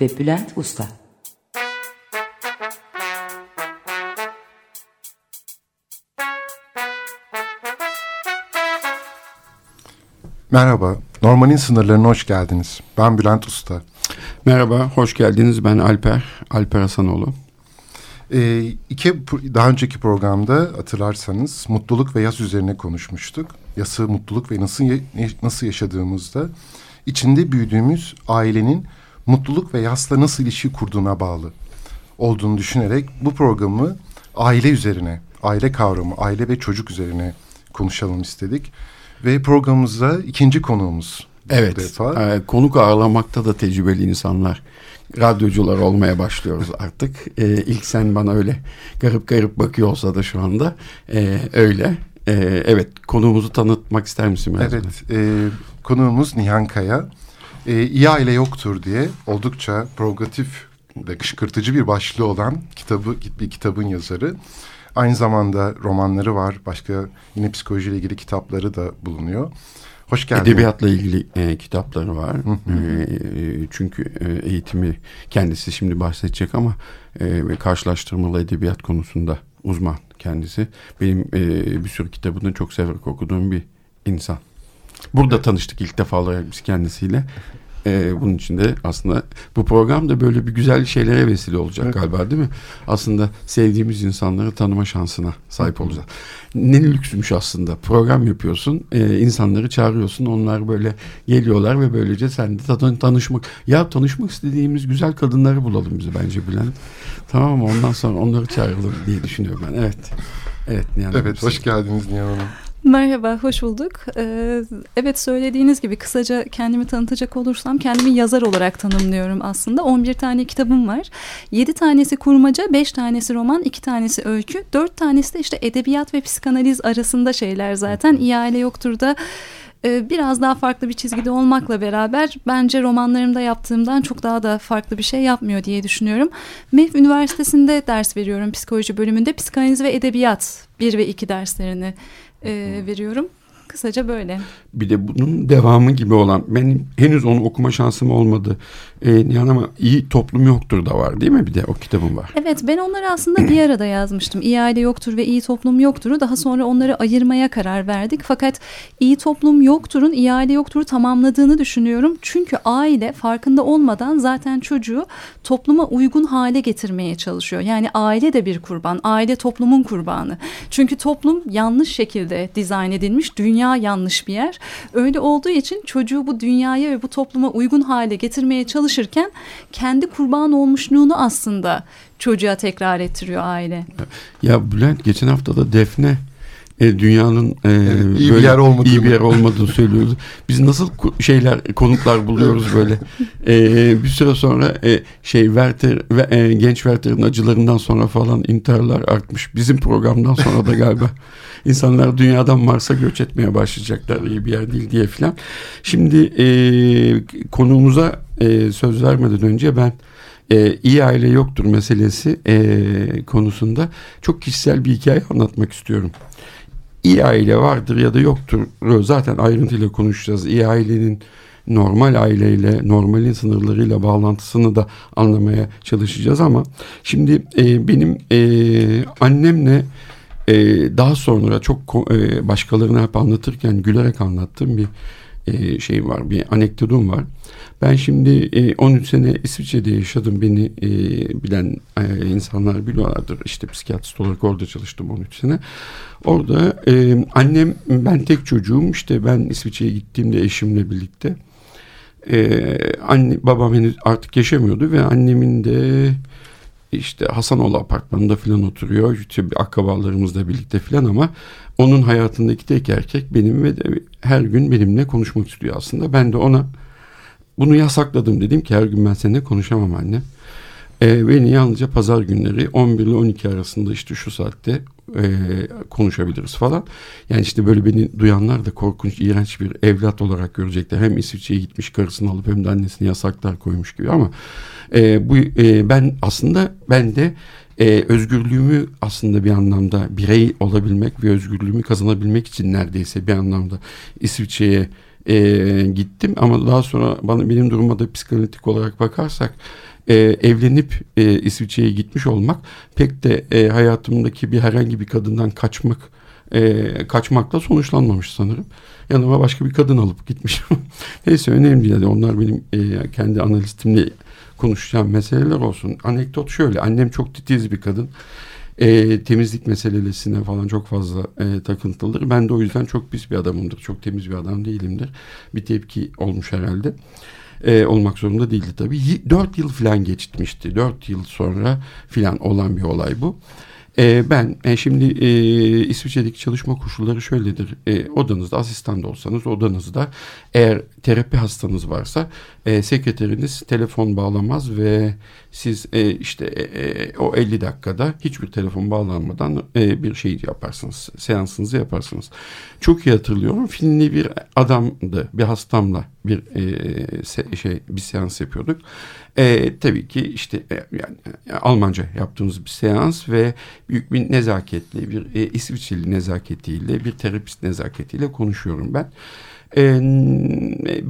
ve Bülent Usta Merhaba, Normal'in sınırlarına hoş geldiniz. Ben Bülent Usta. Merhaba, hoş geldiniz. Ben Alper, Alper Hasanoğlu. Ee, iki, daha önceki programda hatırlarsanız mutluluk ve yas üzerine konuşmuştuk. Yası, mutluluk ve nasıl nasıl yaşadığımızda içinde büyüdüğümüz ailenin mutluluk ve yasla nasıl ilişki kurduğuna bağlı olduğunu düşünerek bu programı aile üzerine, aile kavramı, aile ve çocuk üzerine konuşalım istedik. Ve programımızda ikinci konuğumuz. Evet, defa. E, konuk ağırlamakta da tecrübeli insanlar, radyocular olmaya başlıyoruz artık. E, ilk sen bana öyle garip garip bakıyor olsa da şu anda e, öyle. E, evet, konuğumuzu tanıtmak ister misin? Biraz evet, e, konuğumuz Nihan Kaya. E, İyi Aile Yoktur diye oldukça provokatif ve kışkırtıcı bir başlığı olan kitabı bir kitabın yazarı. Aynı zamanda romanları var. Başka yine psikolojiyle ilgili kitapları da bulunuyor. Hoş geldin. Edebiyatla ilgili e, kitapları var. E, çünkü e, eğitimi kendisi şimdi bahsedecek ama e, karşılaştırmalı edebiyat konusunda uzman kendisi. Benim e, bir sürü kitabını çok severek okuduğum bir insan. Burada tanıştık ilk defa biz kendisiyle. Ee, bunun için de aslında bu program da böyle bir güzel şeylere vesile olacak evet. galiba değil mi? Aslında sevdiğimiz insanları tanıma şansına sahip olacağız. Ne lüksmüş aslında. Program yapıyorsun, e, insanları çağırıyorsun. Onlar böyle geliyorlar ve böylece sen de tan tanışmak. Ya tanışmak istediğimiz güzel kadınları bulalım bize bence Bülent. Tamam mı? Ondan sonra onları çağıralım diye düşünüyorum ben. Evet. Evet Nihan Evet, hoş geldiniz Nihan Hanım. Merhaba, hoş bulduk. Ee, evet söylediğiniz gibi kısaca kendimi tanıtacak olursam kendimi yazar olarak tanımlıyorum aslında. 11 tane kitabım var. 7 tanesi kurmaca, 5 tanesi roman, 2 tanesi öykü, 4 tanesi de işte edebiyat ve psikanaliz arasında şeyler zaten. İyi aile yoktur da e, biraz daha farklı bir çizgide olmakla beraber bence romanlarımda yaptığımdan çok daha da farklı bir şey yapmıyor diye düşünüyorum. MEF Üniversitesi'nde ders veriyorum psikoloji bölümünde. Psikanaliz ve edebiyat 1 ve 2 derslerini e, veriyorum. Kısaca böyle. Bir de bunun devamı gibi olan benim henüz onu okuma şansım olmadı. Ee, yani ama iyi toplum yoktur da var değil mi bir de o kitabın var. Evet ben onları aslında bir arada yazmıştım. İyi aile yoktur ve iyi toplum yoktur'u daha sonra onları ayırmaya karar verdik. Fakat iyi toplum yoktur'un iyi aile yoktur'u tamamladığını düşünüyorum. Çünkü aile farkında olmadan zaten çocuğu topluma uygun hale getirmeye çalışıyor. Yani aile de bir kurban. Aile toplumun kurbanı. Çünkü toplum yanlış şekilde dizayn edilmiş. Dünya yanlış bir yer. Öyle olduğu için çocuğu bu dünyaya ve bu topluma uygun hale getirmeye çalışıyor çalışırken kendi kurban olmuşluğunu aslında çocuğa tekrar ettiriyor aile. Ya Bülent geçen hafta da Defne e, dünyanın e, evet, iyi bir yer olmadığını, iyi bir yer olmadığını söylüyoruz. Biz nasıl şeyler konuklar buluyoruz böyle. E, bir süre sonra e, şey Werther ve e, genç Werther'ın acılarından sonra falan intiharlar artmış. Bizim programdan sonra da galiba insanlar dünyadan Mars'a göç etmeye başlayacaklar iyi bir yer değil diye filan. Şimdi e, konuğumuza e, söz vermeden önce ben e, iyi aile yoktur meselesi e, konusunda çok kişisel bir hikaye anlatmak istiyorum. İyi aile vardır ya da yoktur zaten ayrıntıyla konuşacağız. İyi ailenin normal aileyle, normalin sınırlarıyla bağlantısını da anlamaya çalışacağız ama şimdi e, benim e, annemle e, daha sonra çok e, başkalarına hep anlatırken gülerek anlattığım bir e, şey var, bir anekdotum var. Ben şimdi e, 13 sene İsviçre'de yaşadım. Beni e, bilen e, insanlar biliyorlardır. İşte psikiyatrist olarak orada çalıştım 13 sene. Orada e, annem, ben tek çocuğum. İşte ben İsviçre'ye gittiğimde eşimle birlikte. E, anne, babam henüz artık yaşamıyordu ve annemin de işte Hasanoğlu apartmanında falan oturuyor. İşte bir akrabalarımızla birlikte falan ama onun hayatındaki tek erkek benim ve de her gün benimle konuşmak istiyor aslında. Ben de ona bunu yasakladım dedim ki her gün ben seninle konuşamam anne. E, beni yalnızca pazar günleri 11 ile 12 arasında işte şu saatte e, konuşabiliriz falan. Yani işte böyle beni duyanlar da korkunç, iğrenç bir evlat olarak görecekler. Hem İsviçre'ye gitmiş karısını alıp hem de annesini yasaklar koymuş gibi ama e, bu e, ben aslında ben de e, özgürlüğümü aslında bir anlamda birey olabilmek ve özgürlüğümü kazanabilmek için neredeyse bir anlamda İsviçre'ye e, gittim ama daha sonra bana benim duruma da psikanalitik olarak bakarsak e, evlenip e, İsviçre'ye gitmiş olmak pek de e, hayatımdaki bir herhangi bir kadından kaçmak e, kaçmakla sonuçlanmamış sanırım. Yanıma başka bir kadın alıp gitmişim. Neyse önemli değil. Onlar benim e, kendi analistimle konuşacağım meseleler olsun. Anekdot şöyle. Annem çok titiz bir kadın. E, temizlik meselesine falan çok fazla e, takıntılıdır. Ben de o yüzden çok pis bir adamımdır. Çok temiz bir adam değilimdir. Bir tepki olmuş herhalde e, olmak zorunda değildi tabii. Dört yıl falan geçmişti. Dört yıl sonra filan olan bir olay bu. E, ben e, şimdi e, İsviçre'deki çalışma koşulları şöyledir. E, odanızda asistan da olsanız odanızda eğer terapi hastanız varsa e, sekreteriniz telefon bağlamaz ve siz e, işte e, e o 50 dakikada hiçbir telefon bağlanmadan e, bir şey yaparsınız. Seansınızı yaparsınız. Çok iyi hatırlıyorum. Finli bir adamdı. Bir hastamla bir e, se, şey bir seans yapıyorduk. E, tabii ki işte e, yani e, Almanca yaptığımız bir seans ve büyük bir nezaketli bir e, İsviçreli nezaketiyle bir terapist nezaketiyle konuşuyorum ben. E,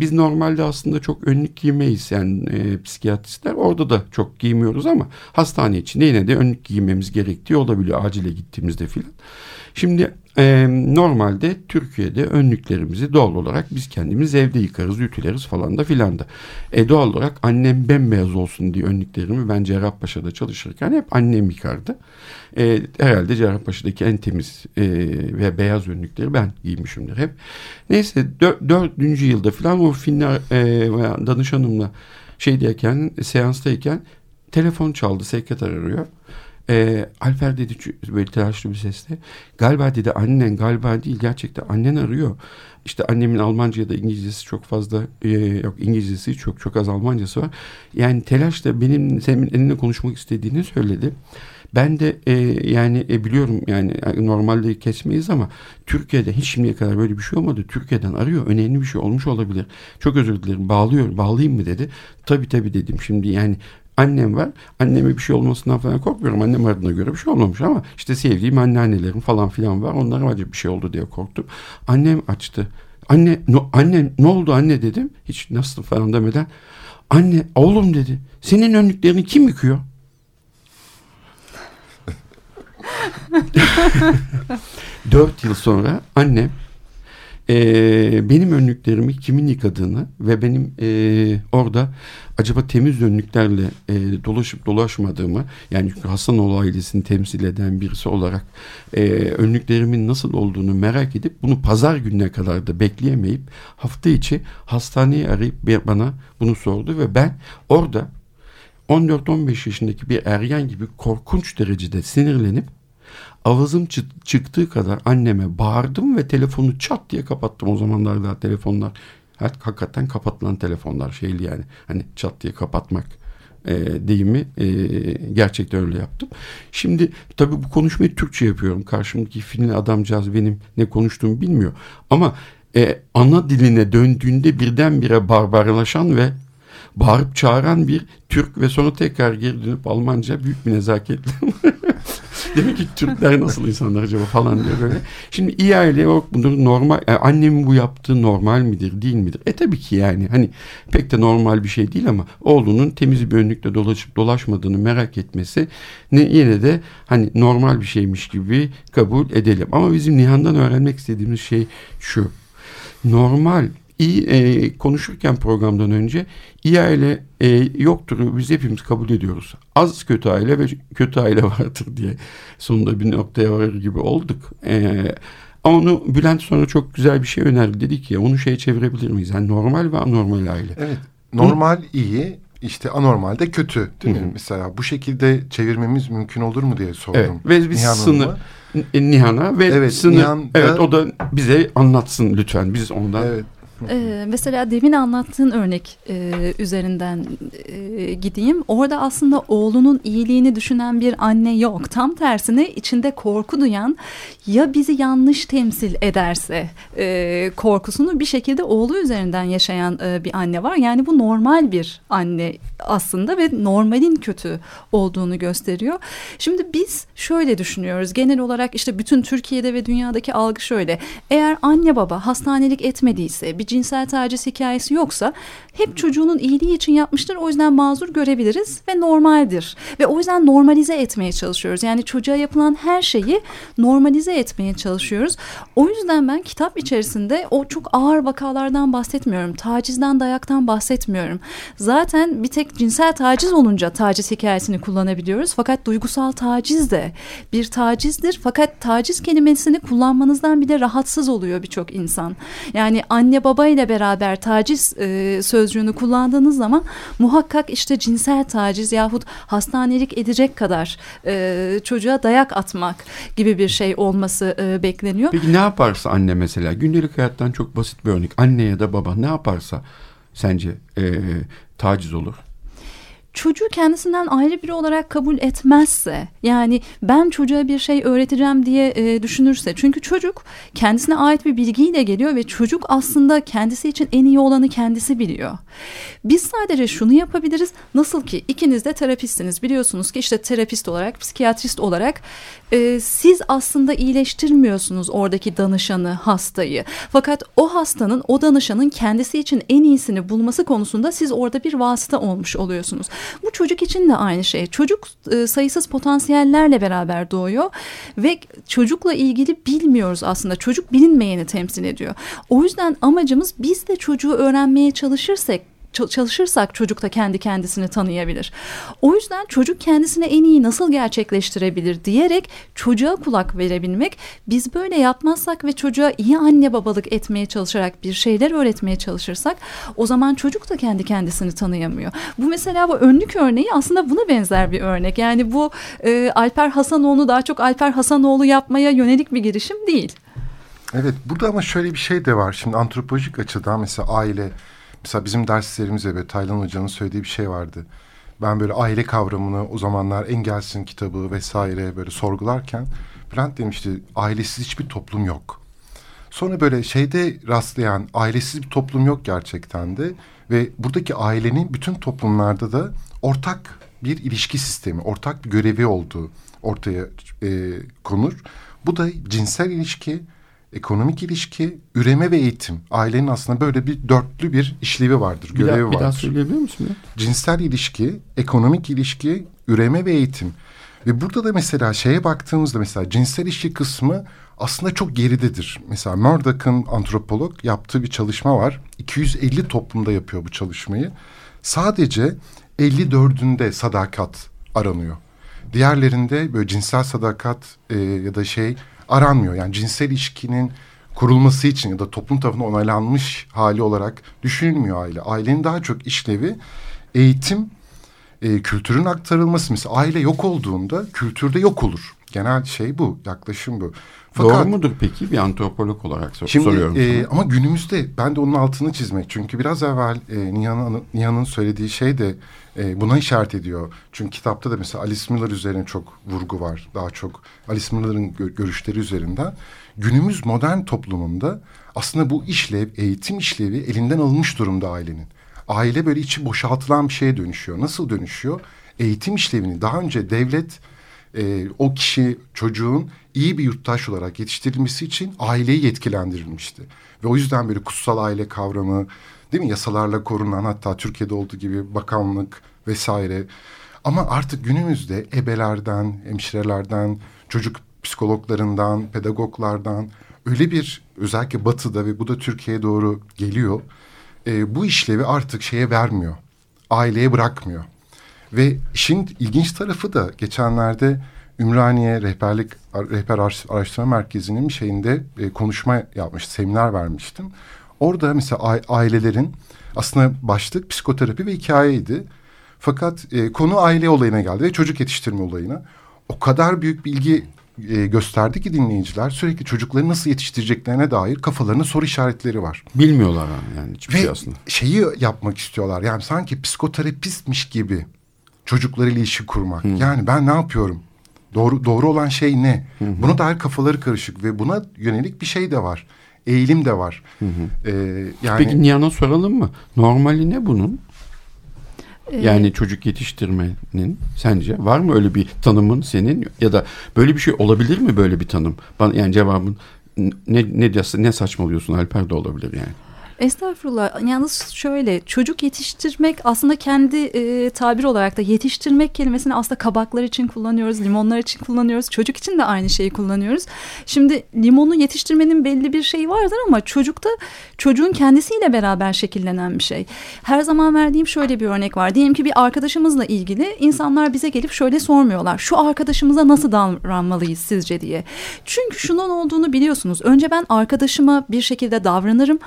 biz normalde aslında çok önlük giymeyiz yani e, psikiyatristler orada da çok giymiyoruz ama hastane içinde yine de önlük giymemiz gerektiği olabiliyor acile gittiğimizde filan. Şimdi e, normalde Türkiye'de önlüklerimizi doğal olarak biz kendimiz evde yıkarız, ütüleriz falan da filan da. E, doğal olarak annem bembeyaz olsun diye önlüklerimi ben Cerrahpaşa'da çalışırken hep annem yıkardı. E, herhalde Cerrahpaşa'daki en temiz e, ve beyaz önlükleri ben giymişimdir hep. Neyse dör, dördüncü yılda filan o Finler e, danışanımla şeydeyken, seanstayken telefon çaldı, sekreter arıyor. E, Alper dedi böyle telaşlı bir sesle. Galiba dedi annen galiba değil gerçekten annen arıyor. İşte annemin Almanca ya da İngilizcesi çok fazla e, yok İngilizcesi çok çok az Almancası var. Yani telaşla benim senin elinle konuşmak istediğini söyledi. Ben de e, yani e, biliyorum yani normalde kesmeyiz ama Türkiye'de hiç şimdiye kadar böyle bir şey olmadı. Türkiye'den arıyor. Önemli bir şey olmuş olabilir. Çok özür dilerim. Bağlıyor. Bağlayayım mı dedi. Tabii tabii dedim. Şimdi yani Annem var. Anneme bir şey olmasından falan korkmuyorum. Annem adına göre bir şey olmamış ama işte sevdiğim anneannelerim falan filan var. Onlara acaba bir şey oldu diye korktum. Annem açtı. Anne, no, anne ne oldu anne dedim. Hiç nasıl falan demeden. Anne oğlum dedi. Senin önlüklerini kim yıkıyor? Dört yıl sonra annem e, benim önlüklerimi kimin yıkadığını ve benim e, orada acaba temiz önlüklerle e, dolaşıp dolaşmadığımı yani Hasanoğlu ailesini temsil eden birisi olarak e, önlüklerimin nasıl olduğunu merak edip bunu pazar gününe kadar da bekleyemeyip hafta içi hastaneyi arayıp bana bunu sordu ve ben orada 14-15 yaşındaki bir ergen gibi korkunç derecede sinirlenip Avazım çıktığı kadar anneme bağırdım ve telefonu çat diye kapattım. O zamanlar daha telefonlar hakikaten kapatılan telefonlar şeyli yani. Hani çat diye kapatmak e, deyimi e, gerçekten öyle yaptım. Şimdi tabii bu konuşmayı Türkçe yapıyorum. Karşımdaki Finli adamcağız benim ne konuştuğumu bilmiyor. Ama e, ana diline döndüğünde birdenbire barbarlaşan ve bağırıp çağıran bir Türk ve sonra tekrar geri dönüp Almanca büyük bir nezaketle Demek ki Türkler nasıl insanlar acaba falan diye böyle. Şimdi iyi aile yok bunun normal yani annemin bu yaptığı normal midir değil midir? E tabii ki yani hani pek de normal bir şey değil ama oğlunun temiz bir önlükle dolaşıp dolaşmadığını merak etmesi ne yine de hani normal bir şeymiş gibi kabul edelim. Ama bizim Nihan'dan öğrenmek istediğimiz şey şu. Normal iyi e, konuşurken programdan önce iyi aile e, yoktur biz hepimiz kabul ediyoruz. Az kötü aile ve kötü aile vardır diye sonunda bir noktaya varır gibi olduk. E, ama onu Bülent sonra çok güzel bir şey önerdi. Dedi ki onu şeye çevirebilir miyiz? Yani normal ve anormal aile. Evet. Normal Hı? iyi işte anormal de kötü değil Hı -hı. mi? Mesela bu şekilde çevirmemiz mümkün olur mu diye sordum. Evet. Ve biz Nihan sınır Nihan'a ve evet, sınır Nihan evet o da bize anlatsın lütfen. Biz ondan Evet. Ee, mesela demin anlattığın örnek e, üzerinden e, gideyim. Orada aslında oğlunun iyiliğini düşünen bir anne yok. Tam tersine içinde korku duyan ya bizi yanlış temsil ederse e, korkusunu bir şekilde oğlu üzerinden yaşayan e, bir anne var. Yani bu normal bir anne aslında ve normalin kötü olduğunu gösteriyor. Şimdi biz şöyle düşünüyoruz. Genel olarak işte bütün Türkiye'de ve dünyadaki algı şöyle. Eğer anne baba hastanelik etmediyse bir cinsel taciz hikayesi yoksa hep çocuğunun iyiliği için yapmıştır. O yüzden mazur görebiliriz ve normaldir. Ve o yüzden normalize etmeye çalışıyoruz. Yani çocuğa yapılan her şeyi normalize etmeye çalışıyoruz. O yüzden ben kitap içerisinde o çok ağır vakalardan bahsetmiyorum. Tacizden, dayaktan bahsetmiyorum. Zaten bir tek cinsel taciz olunca taciz hikayesini kullanabiliyoruz. Fakat duygusal taciz de bir tacizdir. Fakat taciz kelimesini kullanmanızdan bile rahatsız oluyor birçok insan. Yani anne baba ile beraber taciz e, sözcüğünü kullandığınız zaman muhakkak işte cinsel taciz yahut hastanelik edecek kadar e, çocuğa dayak atmak gibi bir şey olması e, bekleniyor. Peki ne yaparsa anne mesela gündelik hayattan çok basit bir örnek anne ya da baba ne yaparsa sence e, taciz olur? Çocuğu kendisinden ayrı biri olarak kabul etmezse yani ben çocuğa bir şey öğreteceğim diye e, düşünürse çünkü çocuk kendisine ait bir bilgiyle geliyor ve çocuk aslında kendisi için en iyi olanı kendisi biliyor. Biz sadece şunu yapabiliriz nasıl ki ikiniz de terapistsiniz biliyorsunuz ki işte terapist olarak psikiyatrist olarak e, siz aslında iyileştirmiyorsunuz oradaki danışanı hastayı fakat o hastanın o danışanın kendisi için en iyisini bulması konusunda siz orada bir vasıta olmuş oluyorsunuz. Bu çocuk için de aynı şey. Çocuk e, sayısız potansiyellerle beraber doğuyor ve çocukla ilgili bilmiyoruz aslında. Çocuk bilinmeyeni temsil ediyor. O yüzden amacımız biz de çocuğu öğrenmeye çalışırsak çalışırsak çocuk da kendi kendisini tanıyabilir. O yüzden çocuk kendisine en iyi nasıl gerçekleştirebilir diyerek çocuğa kulak verebilmek. Biz böyle yapmazsak ve çocuğa iyi anne babalık etmeye çalışarak bir şeyler öğretmeye çalışırsak o zaman çocuk da kendi kendisini tanıyamıyor. Bu mesela bu önlük örneği aslında buna benzer bir örnek. Yani bu e, Alper Hasanoğlu daha çok Alper Hasanoğlu yapmaya yönelik bir girişim değil. Evet burada ama şöyle bir şey de var. Şimdi antropolojik açıdan mesela aile Mesela bizim derslerimizde böyle Taylan Hoca'nın söylediği bir şey vardı. Ben böyle aile kavramını o zamanlar Engels'in kitabı vesaire böyle sorgularken Bülent demişti ailesiz hiçbir toplum yok. Sonra böyle şeyde rastlayan ailesiz bir toplum yok gerçekten de ve buradaki ailenin bütün toplumlarda da ortak bir ilişki sistemi, ortak bir görevi olduğu ortaya e, konur. Bu da cinsel ilişki, ekonomik ilişki, üreme ve eğitim. Ailenin aslında böyle bir dörtlü bir işlevi vardır, görevi bir daha, vardır. Bir daha söyleyebilir misin? Ya? Cinsel ilişki, ekonomik ilişki, üreme ve eğitim. Ve burada da mesela şeye baktığımızda mesela cinsel ilişki kısmı aslında çok geridedir. Mesela Murdoch'ın antropolog yaptığı bir çalışma var. 250 toplumda yapıyor bu çalışmayı. Sadece 54'ünde sadakat aranıyor. Diğerlerinde böyle cinsel sadakat e, ya da şey aranmıyor. Yani cinsel ilişkinin kurulması için ya da toplum tarafından onaylanmış hali olarak düşünülmüyor aile. Ailenin daha çok işlevi eğitim, e, kültürün aktarılması. Mesela aile yok olduğunda kültürde yok olur. Genel şey bu, yaklaşım bu. Fakat, Doğru mudur peki bir antropolog olarak sor şimdi, soruyorum e, ama günümüzde ben de onun altını çizmek. Çünkü biraz evvel e, Nihan'ın Nihan'ın söylediği şey de e, buna işaret ediyor. Çünkü kitapta da mesela Alice Miller üzerine çok vurgu var. Daha çok Alice Miller'ın gö görüşleri üzerinden. Günümüz modern toplumunda aslında bu işlev, eğitim işlevi elinden alınmış durumda ailenin. Aile böyle içi boşaltılan bir şeye dönüşüyor. Nasıl dönüşüyor? Eğitim işlevini daha önce devlet e, o kişi çocuğun iyi bir yurttaş olarak yetiştirilmesi için aileyi yetkilendirilmişti. Ve o yüzden böyle kutsal aile kavramı değil mi yasalarla korunan hatta Türkiye'de olduğu gibi bakanlık vesaire. Ama artık günümüzde ebelerden, hemşirelerden, çocuk psikologlarından, pedagoglardan öyle bir özellikle batıda ve bu da Türkiye'ye doğru geliyor. E, bu işlevi artık şeye vermiyor. Aileye bırakmıyor. Ve işin ilginç tarafı da geçenlerde Ümraniye Rehberlik Rehber Araştırma Merkezi'nin şeyinde e, konuşma yapmış, seminer vermiştim. Orada mesela ailelerin aslında başlık psikoterapi ve hikayeydi. Fakat e, konu aile olayına geldi ve çocuk yetiştirme olayına. O kadar büyük bilgi e, gösterdi ki dinleyiciler sürekli çocukları nasıl yetiştireceklerine dair kafalarında soru işaretleri var. Bilmiyorlar yani hiçbir Ve şey aslında. şeyi yapmak istiyorlar yani sanki psikoterapistmiş gibi çocuklarıyla ilişki kurmak. Yani ben ne yapıyorum? Doğru doğru olan şey ne? Buna dair kafaları karışık ve buna yönelik bir şey de var. Eğilim de var. Ee, yani Peki Nihan'a soralım mı? Normali ne bunun? Ee, Yani çocuk yetiştirmenin sence var mı öyle bir tanımın senin ya da böyle bir şey olabilir mi böyle bir tanım? Bana yani cevabın ne ne diyorsun ne saçmalıyorsun Alper de olabilir yani. Estağfurullah. Yalnız şöyle çocuk yetiştirmek aslında kendi e, tabir olarak da yetiştirmek kelimesini aslında kabaklar için kullanıyoruz, limonlar için kullanıyoruz. Çocuk için de aynı şeyi kullanıyoruz. Şimdi limonu yetiştirmenin belli bir şeyi vardır ama çocukta çocuğun kendisiyle beraber şekillenen bir şey. Her zaman verdiğim şöyle bir örnek var. Diyelim ki bir arkadaşımızla ilgili insanlar bize gelip şöyle sormuyorlar. Şu arkadaşımıza nasıl davranmalıyız sizce diye. Çünkü şunun olduğunu biliyorsunuz. Önce ben arkadaşıma bir şekilde davranırım.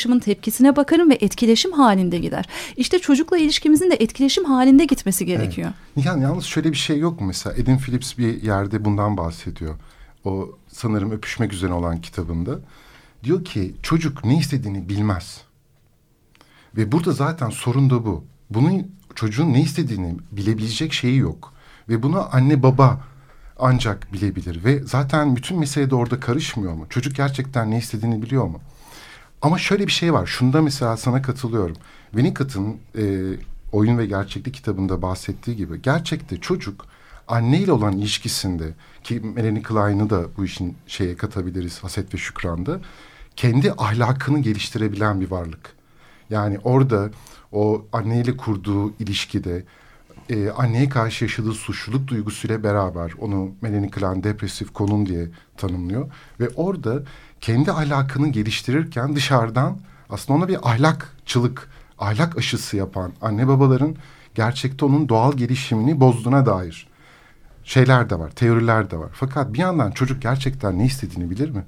Arkadaşımın tepkisine bakarım ve etkileşim halinde gider. İşte çocukla ilişkimizin de etkileşim halinde gitmesi gerekiyor. Yani yalnız şöyle bir şey yok mu mesela Edin Phillips bir yerde bundan bahsediyor. O sanırım öpüşmek üzere olan kitabında. Diyor ki çocuk ne istediğini bilmez. Ve burada zaten sorun da bu. Bunun çocuğun ne istediğini bilebilecek şeyi yok. Ve bunu anne baba ancak bilebilir. Ve zaten bütün mesele de orada karışmıyor mu? Çocuk gerçekten ne istediğini biliyor mu? Ama şöyle bir şey var. Şunda mesela sana katılıyorum. Winnicott'ın e, Oyun ve Gerçeklik kitabında bahsettiği gibi gerçekte çocuk anneyle olan ilişkisinde ki Melanie Klein'ı da bu işin şeye katabiliriz Haset ve Şükran'da kendi ahlakını geliştirebilen bir varlık. Yani orada o anneyle kurduğu ilişkide e, anneye karşı yaşadığı suçluluk duygusuyla beraber onu Melanie Klein depresif konum diye tanımlıyor. Ve orada kendi ahlakını geliştirirken dışarıdan aslında ona bir ahlakçılık, ahlak aşısı yapan anne babaların gerçekte onun doğal gelişimini bozduğuna dair şeyler de var, teoriler de var. Fakat bir yandan çocuk gerçekten ne istediğini bilir mi?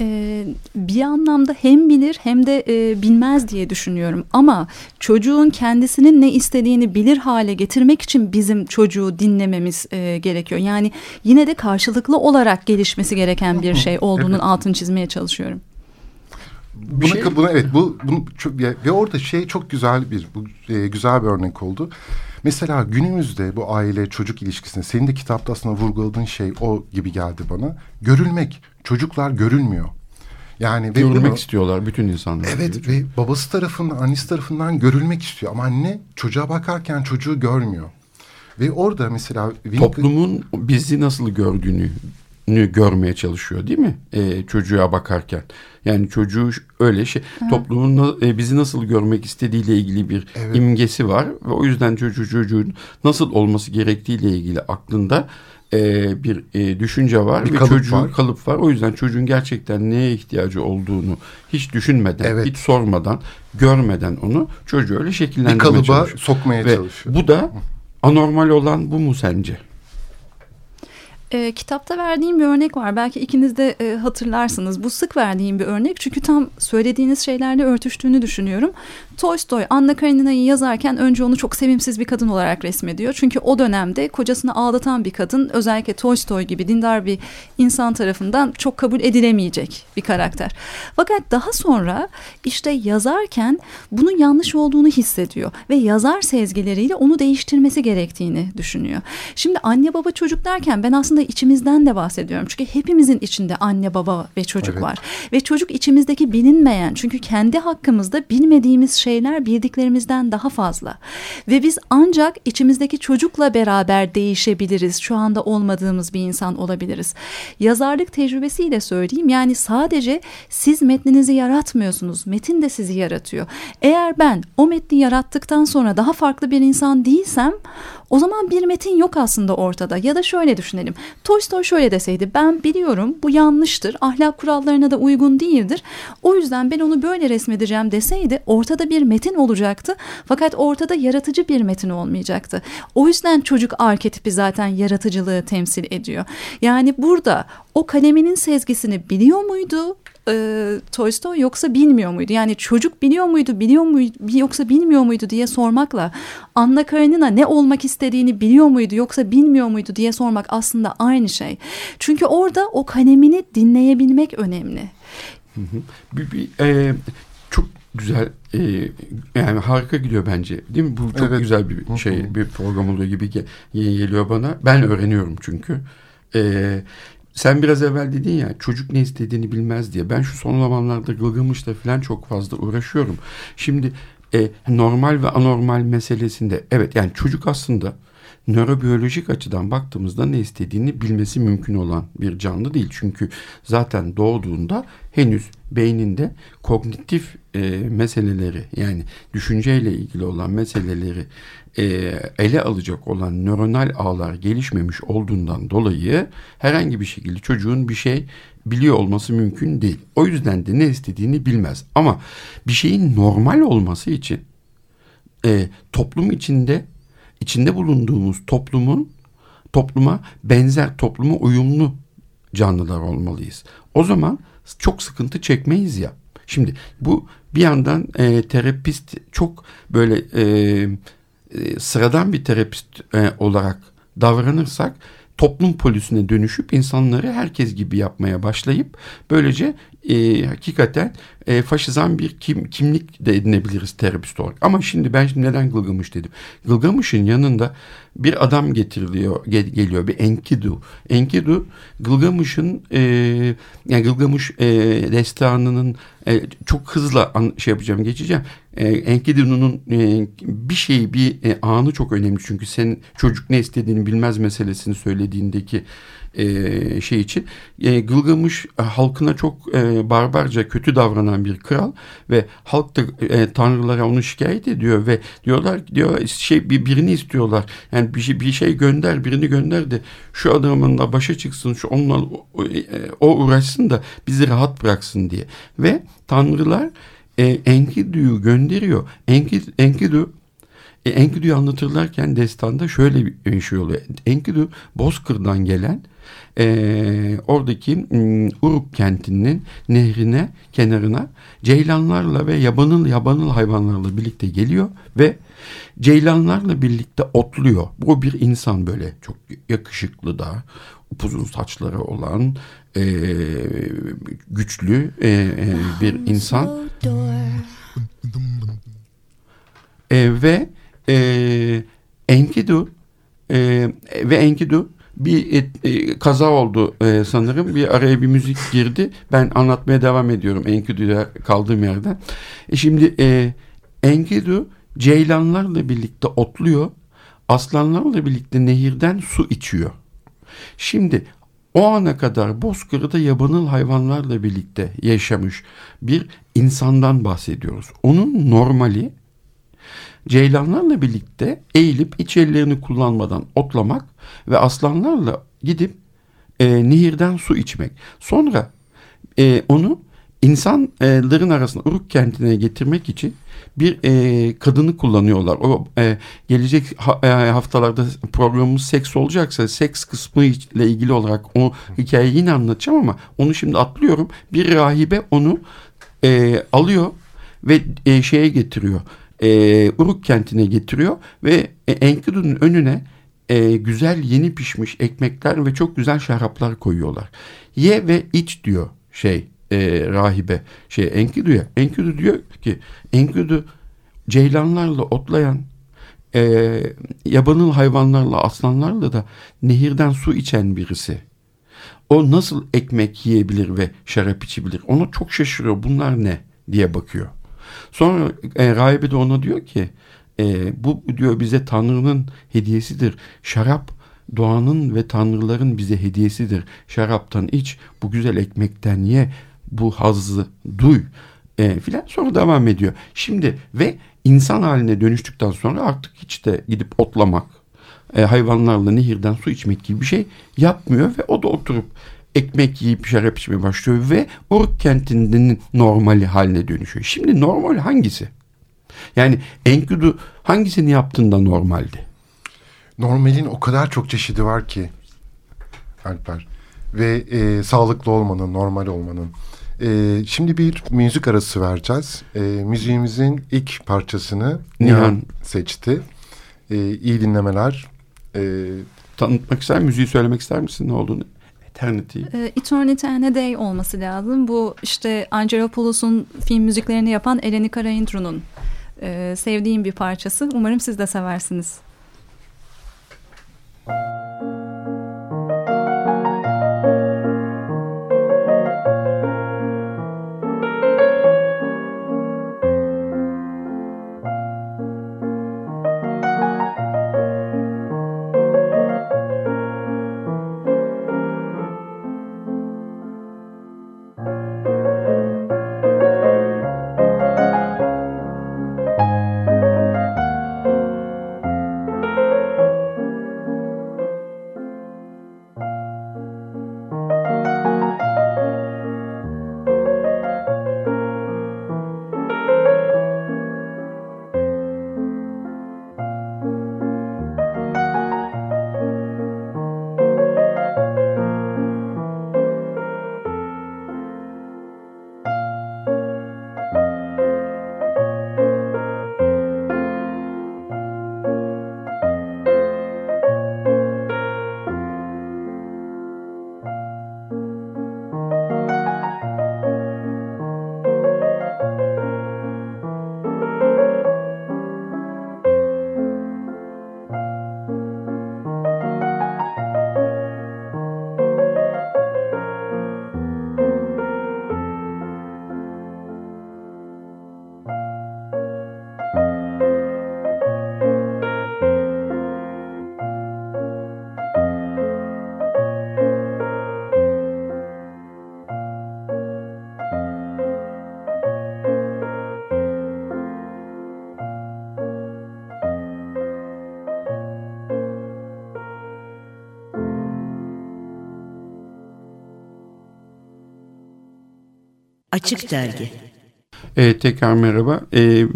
Ee, bir anlamda hem bilir hem de e, bilmez diye düşünüyorum. Ama çocuğun kendisinin ne istediğini bilir hale getirmek için bizim çocuğu dinlememiz e, gerekiyor. Yani yine de karşılıklı olarak gelişmesi gereken bir şey olduğunun Evet. altını çizmeye çalışıyorum. Buna, şey- buna evet bu bunu çok, ya- ve orada şey çok güzel bir bu e, güzel bir örnek oldu. Mesela günümüzde bu aile çocuk ilişkisinde senin de kitapta aslında vurguladığın şey o gibi geldi bana. Görülmek. Çocuklar görülmüyor. Yani ve bunu- istiyorlar bütün insanlar. Evet ve babası tarafından, annesi tarafından görülmek istiyor ama anne çocuğa bakarken çocuğu görmüyor. Ve orada mesela Toplumun bizi nasıl gördüğünü görmeye çalışıyor değil mi? Ee, çocuğa bakarken. Yani çocuğu öyle şey toplumun na- e, bizi nasıl görmek istediğiyle ilgili bir Evet. imgesi var ve o yüzden çocuğu çocuğun nasıl olması gerektiğiyle ilgili aklında e, bir e, düşünce var Bir ve kalıp çocuğun var. kalıp var. O yüzden çocuğun gerçekten neye ihtiyacı olduğunu hiç düşünmeden, Evet. hiç sormadan, görmeden onu çocuğu öyle bir şekillendirmeye kalıba çalışıyor. sokmaya Ve çalışıyor. bu da anormal olan bu mu sence? E, kitapta verdiğim bir örnek var. Belki ikiniz de e, hatırlarsınız. Bu sık verdiğim bir örnek. Çünkü tam söylediğiniz şeylerle örtüştüğünü düşünüyorum. Tolstoy Anna Karenina'yı yazarken önce onu çok sevimsiz bir kadın olarak resmediyor. Çünkü o dönemde kocasını aldatan bir kadın özellikle Tolstoy gibi dindar bir insan tarafından çok kabul edilemeyecek bir karakter. Fakat daha sonra işte yazarken bunun yanlış olduğunu hissediyor ve yazar sezgileriyle onu değiştirmesi gerektiğini düşünüyor. Şimdi anne baba çocuk derken ben aslında içimizden de bahsediyorum. Çünkü hepimizin içinde anne baba ve çocuk Evet. var. Ve çocuk içimizdeki bilinmeyen çünkü kendi hakkımızda bilmediğimiz şeyler bildiklerimizden daha fazla. Ve biz ancak içimizdeki çocukla beraber değişebiliriz. Şu anda olmadığımız bir insan olabiliriz. Yazarlık tecrübesiyle söyleyeyim yani sadece siz metninizi yaratmıyorsunuz. Metin de sizi yaratıyor. Eğer ben o metni yarattıktan sonra daha farklı bir insan değilsem o zaman bir metin yok aslında ortada. Ya da şöyle düşünelim. Tolstoy şöyle deseydi ben biliyorum bu yanlıştır. Ahlak kurallarına da uygun değildir. O yüzden ben onu böyle resmedeceğim deseydi ortada bir metin olacaktı. Fakat ortada yaratıcı bir metin olmayacaktı. O yüzden çocuk arketipi zaten yaratıcılığı temsil ediyor. Yani burada o kaleminin sezgisini biliyor muydu? E, Tolstoy yoksa bilmiyor muydu? Yani çocuk biliyor muydu, biliyor muydu yoksa bilmiyor muydu diye sormakla Anna Karenina ne olmak istediğini biliyor muydu yoksa bilmiyor muydu diye sormak aslında aynı şey. Çünkü orada o kalemini dinleyebilmek önemli. Hı hı. Bir, bir, e, çok güzel e, yani harika gidiyor bence değil mi? Bu çok evet. güzel bir şey bir program oluyor gibi geliyor bana. Ben öğreniyorum çünkü. E, sen biraz evvel dedin ya çocuk ne istediğini bilmez diye. Ben şu son zamanlarda Gılgamış'la falan çok fazla uğraşıyorum. Şimdi e, normal ve anormal meselesinde evet yani çocuk aslında nörobiyolojik açıdan baktığımızda ne istediğini bilmesi mümkün olan bir canlı değil. Çünkü zaten doğduğunda henüz beyninde kognitif e, meseleleri yani düşünceyle ilgili olan meseleleri e, ele alacak olan nöronal ağlar gelişmemiş olduğundan dolayı herhangi bir şekilde çocuğun bir şey biliyor olması mümkün değil. O yüzden de ne istediğini bilmez. Ama bir şeyin normal olması için e, toplum içinde içinde bulunduğumuz toplumun topluma benzer, topluma uyumlu canlılar olmalıyız. O zaman çok sıkıntı çekmeyiz ya. Şimdi bu bir yandan e, terapist çok böyle e, e, sıradan bir terapist e, olarak davranırsak toplum polisine dönüşüp insanları herkes gibi yapmaya başlayıp böylece e, hakikaten e, faşizan bir kim, kimlik de edinebiliriz terapist olarak. Ama şimdi ben şimdi neden Gılgamış dedim. Gılgamış'ın yanında bir adam getiriliyor gel, geliyor bir Enkidu. Enkidu Gılgamış'ın e, yani Gılgamış e, destanının e, çok hızlı an, şey yapacağım geçeceğim. E, Enkidu'nun e, bir şeyi bir e, anı çok önemli çünkü sen çocuk ne istediğini bilmez meselesini söylediğindeki e, şey için. E, Gılgamış e, halkına çok e, barbarca kötü davranan bir kral ve halk da tanrılara onu şikayet ediyor ve diyorlar diyor şey bir birini istiyorlar. Yani bir şey bir şey gönder birini gönder de şu adamınla başa çıksın şu onunla o, uğraşsın da bizi rahat bıraksın diye. Ve tanrılar e, Enkidu'yu gönderiyor. Enkidu, Enkidu e, Enkidu'yu anlatırlarken destanda şöyle bir şey oluyor. Enkidu Bozkır'dan gelen e, oradaki m, Uruk kentinin nehrine kenarına ceylanlarla ve yabanıl yabanıl hayvanlarla birlikte geliyor ve ceylanlarla birlikte otluyor. Bu bir insan böyle çok yakışıklı da upuzun saçları olan e, güçlü e, e, bir insan e, ve e, Enkidu e, ve Enkidu bir e, e, kaza oldu e, sanırım. Bir araya bir müzik girdi. Ben anlatmaya devam ediyorum Enkidu'da kaldığım yerden. E şimdi e, Enkidu ceylanlarla birlikte otluyor. Aslanlarla birlikte nehirden su içiyor. Şimdi o ana kadar Bozkır'da yabanıl hayvanlarla birlikte yaşamış bir insandan bahsediyoruz. Onun normali ceylanlarla birlikte eğilip iç ellerini kullanmadan otlamak ve aslanlarla gidip e, nehirden su içmek. Sonra e, onu insanların arasında Uruk kentine getirmek için bir e, kadını kullanıyorlar. O e, gelecek ha, e, haftalarda programımız seks olacaksa seks kısmı ile ilgili olarak o hikayeyi yine anlatacağım ama onu şimdi atlıyorum. Bir rahibe onu e, alıyor ve e, şeye getiriyor e, Uruk kentine getiriyor ve e, Enkidu'nun önüne e, güzel yeni pişmiş ekmekler ve çok güzel şaraplar koyuyorlar. Ye ve iç diyor şey e, rahibe şey Enkidu'ya. Enkidu diyor ki Enkidu ceylanlarla otlayan e, yabanıl hayvanlarla aslanlarla da nehirden su içen birisi. O nasıl ekmek yiyebilir ve şarap içebilir? Ona çok şaşırıyor. Bunlar ne diye bakıyor. Sonra e, rahibe de ona diyor ki e, bu diyor bize Tanrı'nın hediyesidir. Şarap doğanın ve tanrıların bize hediyesidir. Şaraptan iç, bu güzel ekmekten ye, bu hazzı duy e, filan. Sonra devam ediyor. Şimdi ve insan haline dönüştükten sonra artık hiç de gidip otlamak, e, hayvanlarla nehirden su içmek gibi bir şey yapmıyor ve o da oturup ekmek yiyip şarap içmeye başlıyor ve Uruk kentinin normali haline dönüşüyor. Şimdi normal hangisi? Yani Enkidu hangisini yaptığında normaldi? Normalin o kadar çok çeşidi var ki Alper. Ve e, sağlıklı olmanın, normal olmanın. Ee, şimdi bir müzik arası vereceğiz. Ee, müziğimizin ilk parçasını Nihan. Nihan seçti. Ee, iyi dinlemeler. Ee, Tanıtmak ister müziği söylemek ister misin ne olduğunu? Eternity. E, Eternity and a Day olması lazım. Bu işte Angelopoulos'un film müziklerini yapan Eleni Karaintru'nun e, sevdiğim bir parçası. Umarım siz de seversiniz. Açık Dergi E, tekrar merhaba. E,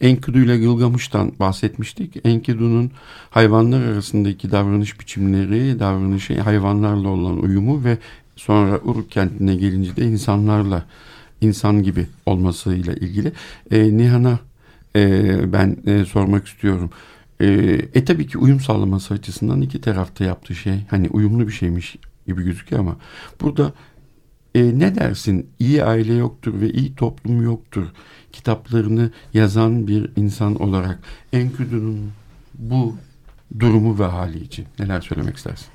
Enkidu ile Gılgamış'tan bahsetmiştik. Enkidu'nun hayvanlar arasındaki davranış biçimleri, davranışı hayvanlarla olan uyumu ve sonra Uruk kentine gelince de insanlarla, insan gibi olmasıyla ilgili. E, Nihan'a e, ben e, sormak istiyorum. E, e tabii ki uyum sağlaması açısından iki tarafta yaptığı şey hani uyumlu bir şeymiş gibi gözüküyor ama burada e, ne dersin? İyi aile yoktur ve iyi toplum yoktur. Kitaplarını yazan bir insan olarak Enkidu'nun bu durumu ve hali için neler söylemek istersin?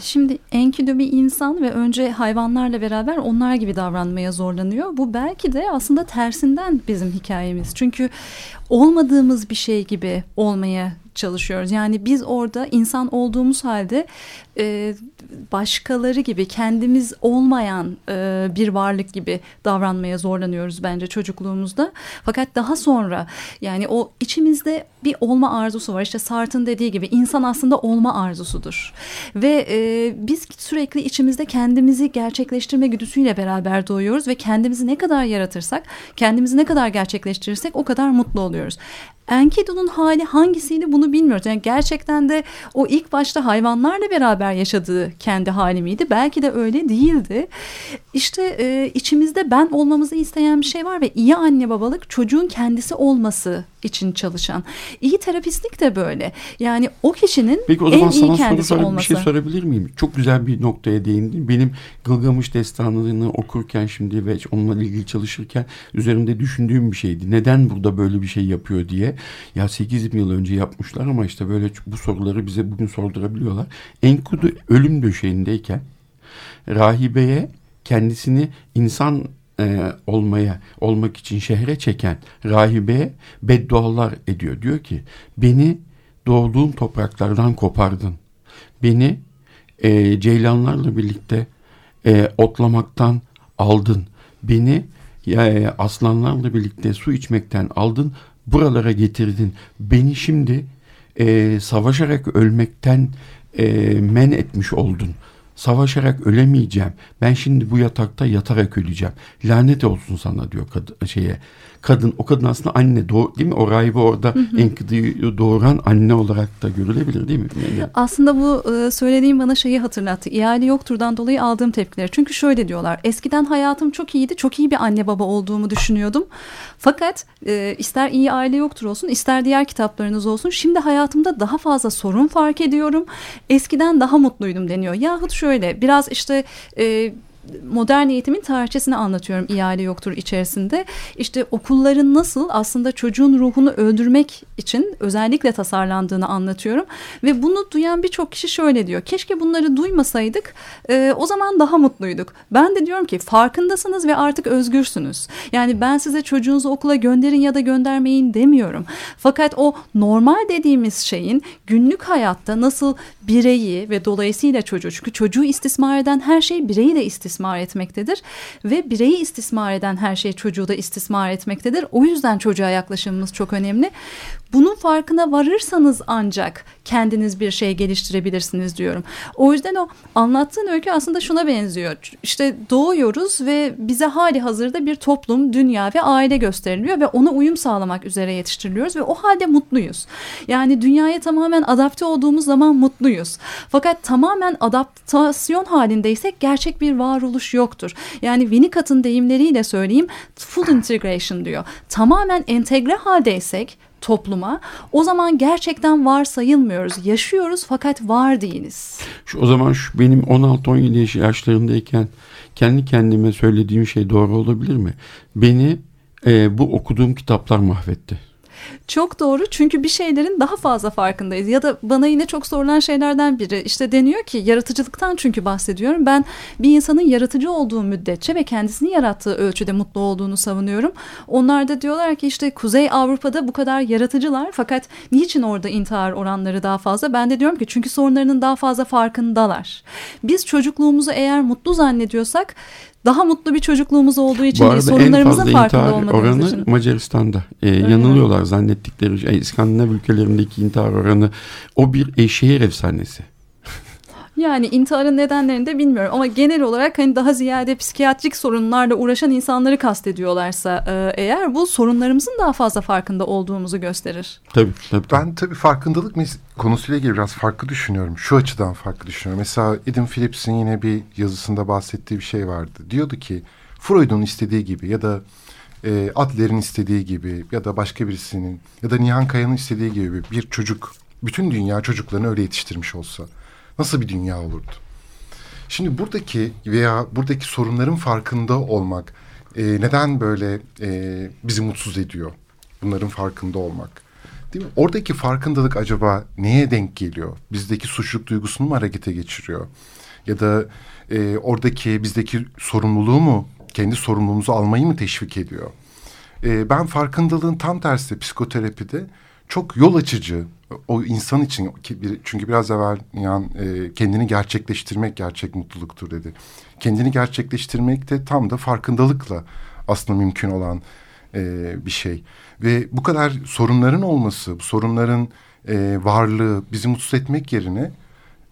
Şimdi Enkidu bir insan ve önce hayvanlarla beraber onlar gibi davranmaya zorlanıyor. Bu belki de aslında tersinden bizim hikayemiz. Çünkü olmadığımız bir şey gibi olmaya çalışıyoruz. Yani biz orada insan olduğumuz halde e, başkaları gibi kendimiz olmayan e, bir varlık gibi davranmaya zorlanıyoruz bence çocukluğumuzda. Fakat daha sonra yani o içimizde bir olma arzusu var. İşte Sartre'ın dediği gibi insan aslında olma arzusudur. Ve e, biz sürekli içimizde kendimizi gerçekleştirme güdüsüyle beraber doğuyoruz ve kendimizi ne kadar yaratırsak, kendimizi ne kadar gerçekleştirirsek o kadar mutlu oluyoruz. Enkidu'nun hali hangisiydi bunu bilmiyoruz. Yani gerçekten de o ilk başta hayvanlarla beraber yaşadığı kendi hali miydi? Belki de öyle değildi. İşte e, içimizde ben olmamızı isteyen bir şey var ve iyi anne babalık çocuğun kendisi olması için çalışan. İyi terapistlik de böyle. Yani o kişinin Peki o zaman en sana iyi kendisi soru, olması. bir şey sorabilir miyim? Çok güzel bir noktaya değindin. Benim Gılgamış destanını okurken şimdi ve onunla ilgili çalışırken üzerimde düşündüğüm bir şeydi. Neden burada böyle bir şey yapıyor diye. Ya 8 yıl önce yapmışlar ama işte böyle bu soruları bize bugün sordurabiliyorlar. Enkudu ölüm döşeğindeyken rahibeye kendisini insan e, olmaya olmak için şehre çeken rahibeye beddualar ediyor. Diyor ki beni doğduğum topraklardan kopardın. Beni e, ceylanlarla birlikte e, otlamaktan aldın. Beni e, aslanlarla birlikte su içmekten aldın. Buralara getirdin. Beni şimdi e, savaşarak ölmekten e, men etmiş oldun. Savaşarak ölemeyeceğim. Ben şimdi bu yatakta yatarak öleceğim. Lanet olsun sana diyor kad şeye kadın o kadın aslında anne doğ, değil mi? O rahibi orada Enkidu'yu doğuran anne olarak da görülebilir değil mi? Yani, Aslında bu e, söylediğim bana şeyi hatırlattı. İhale yokturdan dolayı aldığım tepkileri. Çünkü şöyle diyorlar. Eskiden hayatım çok iyiydi. Çok iyi bir anne baba olduğumu düşünüyordum. Fakat e, ister iyi aile yoktur olsun ister diğer kitaplarınız olsun. Şimdi hayatımda daha fazla sorun fark ediyorum. Eskiden daha mutluydum deniyor. Yahut şöyle biraz işte... E, modern eğitimin tarihçesini anlatıyorum ihale yoktur içerisinde. İşte okulların nasıl aslında çocuğun ruhunu öldürmek için özellikle tasarlandığını anlatıyorum. Ve bunu duyan birçok kişi şöyle diyor. Keşke bunları duymasaydık e, o zaman daha mutluyduk. Ben de diyorum ki farkındasınız ve artık özgürsünüz. Yani ben size çocuğunuzu okula gönderin ya da göndermeyin demiyorum. Fakat o normal dediğimiz şeyin günlük hayatta nasıl bireyi ve dolayısıyla çocuğu çünkü çocuğu istismar eden her şey bireyi de istismar etmektedir ve bireyi istismar eden her şey çocuğu da istismar etmektedir. O yüzden çocuğa yaklaşımımız çok önemli. Bunun farkına varırsanız ancak kendiniz bir şey geliştirebilirsiniz diyorum. O yüzden o anlattığın öykü aslında şuna benziyor. İşte doğuyoruz ve bize hali hazırda bir toplum, dünya ve aile gösteriliyor ve ona uyum sağlamak üzere yetiştiriliyoruz ve o halde mutluyuz. Yani dünyaya tamamen adapte olduğumuz zaman mutluyuz. Fakat tamamen adaptasyon halindeysek gerçek bir varoluş yoktur. Yani Winnicott'ın deyimleriyle söyleyeyim full integration diyor. Tamamen entegre haldeysek topluma o zaman gerçekten var sayılmıyoruz. Yaşıyoruz fakat var değiliz. Şu, o zaman şu benim 16-17 yaş yaşlarındayken kendi kendime söylediğim şey doğru olabilir mi? Beni e, bu okuduğum kitaplar mahvetti. Çok doğru çünkü bir şeylerin daha fazla farkındayız. Ya da bana yine çok sorulan şeylerden biri işte deniyor ki yaratıcılıktan çünkü bahsediyorum. Ben bir insanın yaratıcı olduğu müddetçe ve kendisini yarattığı ölçüde mutlu olduğunu savunuyorum. Onlar da diyorlar ki işte Kuzey Avrupa'da bu kadar yaratıcılar fakat niçin orada intihar oranları daha fazla? Ben de diyorum ki çünkü sorunlarının daha fazla farkındalar. Biz çocukluğumuzu eğer mutlu zannediyorsak daha mutlu bir çocukluğumuz olduğu için değil, sorunlarımızın farkında olmadığımız oranı için. Macaristan'da. Ee, yanılıyorlar zannettikleri şey. İskandinav ülkelerindeki intihar oranı o bir e, şehir efsanesi. Yani intiharın nedenlerini de bilmiyorum ama genel olarak hani daha ziyade psikiyatrik sorunlarla uğraşan insanları kastediyorlarsa e, eğer bu sorunlarımızın daha fazla farkında olduğumuzu gösterir. Tabii tabii. Ben tabii farkındalık mes- konusuyla ilgili biraz farklı düşünüyorum. Şu açıdan farklı düşünüyorum. Mesela Edin Phillips'in yine bir yazısında bahsettiği bir şey vardı. Diyordu ki Freud'un istediği gibi ya da e, Adler'in istediği gibi ya da başka birisinin ya da Nihan Kaya'nın istediği gibi bir çocuk bütün dünya çocuklarını öyle yetiştirmiş olsa nasıl bir dünya olurdu? Şimdi buradaki veya buradaki sorunların farkında olmak e, neden böyle e, bizi mutsuz ediyor? Bunların farkında olmak. Değil mi? Oradaki farkındalık acaba neye denk geliyor? Bizdeki suçluluk duygusunu mu harekete geçiriyor? Ya da e, oradaki bizdeki sorumluluğu mu, kendi sorumluluğumuzu almayı mı teşvik ediyor? E, ben farkındalığın tam tersi psikoterapide çok yol açıcı, o insan için çünkü biraz evvel yani e, kendini gerçekleştirmek gerçek mutluluktur dedi. Kendini gerçekleştirmek de tam da farkındalıkla aslında mümkün olan e, bir şey. Ve bu kadar sorunların olması, bu sorunların e, varlığı bizi mutsuz etmek yerine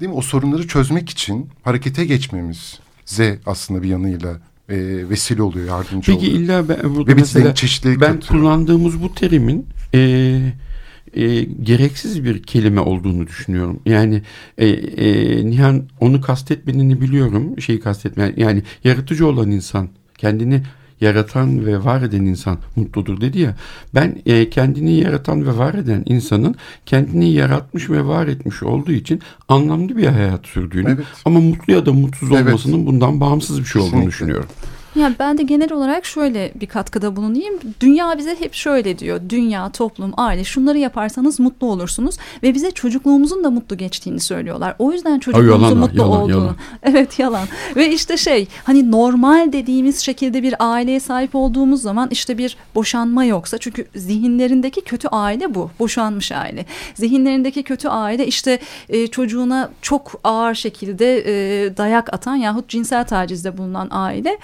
değil mi o sorunları çözmek için harekete geçmemize aslında bir yanıyla e, vesile oluyor, yardımcı Peki oluyor. Peki illa ben burada Ve mesela ben katıyor. kullandığımız bu terimin e, e, gereksiz bir kelime olduğunu düşünüyorum. Yani e, e, Nihan onu kastetmediğini biliyorum. Şeyi kastetme yani yaratıcı olan insan kendini yaratan ve var eden insan mutludur dedi ya. Ben e, kendini yaratan ve var eden insanın kendini yaratmış ve var etmiş olduğu için anlamlı bir hayat sürdüğünü Evet. ama mutlu ya da mutsuz Evet. olmasının bundan bağımsız bir şey olduğunu Kesinlikle. düşünüyorum. Yani ben de genel olarak şöyle bir katkıda bulunayım. Dünya bize hep şöyle diyor. Dünya, toplum, aile şunları yaparsanız mutlu olursunuz. Ve bize çocukluğumuzun da mutlu geçtiğini söylüyorlar. O yüzden çocukluğumuzun yalan, mutlu yalan, olduğunu. yalan. Evet yalan. Ve işte şey hani normal dediğimiz şekilde bir aileye sahip olduğumuz zaman işte bir boşanma yoksa. Çünkü zihinlerindeki kötü aile bu. Boşanmış aile. Zihinlerindeki kötü aile işte e, çocuğuna çok ağır şekilde e, dayak atan yahut cinsel tacizde bulunan aile.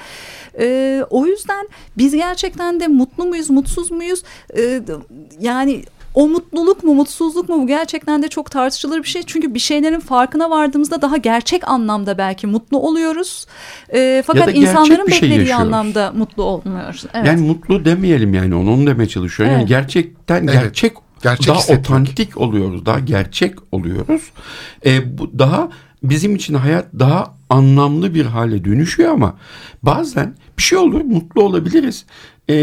E, o yüzden biz gerçekten de mutlu muyuz, mutsuz muyuz? E, yani O mutluluk mu mutsuzluk mu bu gerçekten de çok tartışılır bir şey. Çünkü bir şeylerin farkına vardığımızda daha gerçek anlamda belki mutlu oluyoruz. E, fakat insanların bir şey beklediği yaşıyoruz. anlamda mutlu olmuyoruz. Evet. Yani mutlu demeyelim yani onu, onu demeye çalışıyorum. Yani Evet. gerçekten Evet. gerçek Gerçek daha hissetmek. otantik oluyoruz. Daha gerçek oluyoruz. E, bu daha bizim için hayat daha anlamlı bir hale dönüşüyor ama bazen bir şey olur mutlu olabiliriz. E,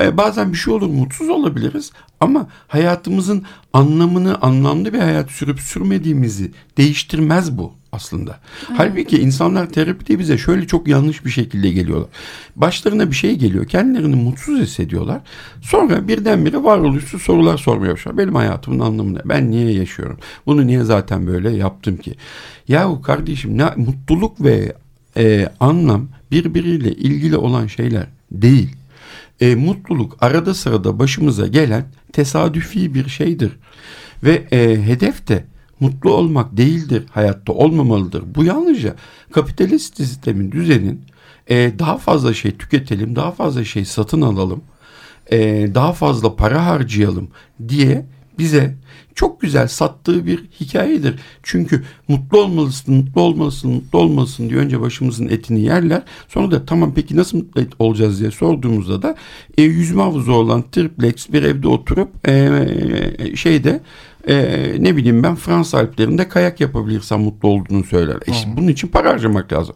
e, bazen bir şey olur mutsuz olabiliriz ama hayatımızın anlamını anlamlı bir hayat sürüp sürmediğimizi değiştirmez bu aslında. Halbuki insanlar terapide bize şöyle çok yanlış bir şekilde geliyorlar. Başlarına bir şey geliyor. Kendilerini mutsuz hissediyorlar. Sonra birdenbire varoluşsuz sorular sormaya başlıyorlar. Benim hayatımın anlamı ne? Ben niye yaşıyorum? Bunu niye zaten böyle yaptım ki? Yahu kardeşim ne, mutluluk ve e, anlam birbiriyle ilgili olan şeyler değil. E, mutluluk arada sırada başımıza gelen tesadüfi bir şeydir. Ve e, hedef de mutlu olmak değildir, hayatta olmamalıdır. Bu yalnızca kapitalist sistemin, düzenin e, daha fazla şey tüketelim, daha fazla şey satın alalım, e, daha fazla para harcayalım diye bize çok güzel sattığı bir hikayedir. Çünkü mutlu olmalısın, mutlu olmalısın, mutlu olmalısın diye önce başımızın etini yerler. Sonra da tamam peki nasıl mutlu olacağız diye sorduğumuzda da e, yüzme havuzu olan triplex bir evde oturup e, şeyde e, ne bileyim ben Fransız Alplerinde kayak yapabilirsen mutlu olduğunu söyler. E şimdi bunun için para harcamak lazım.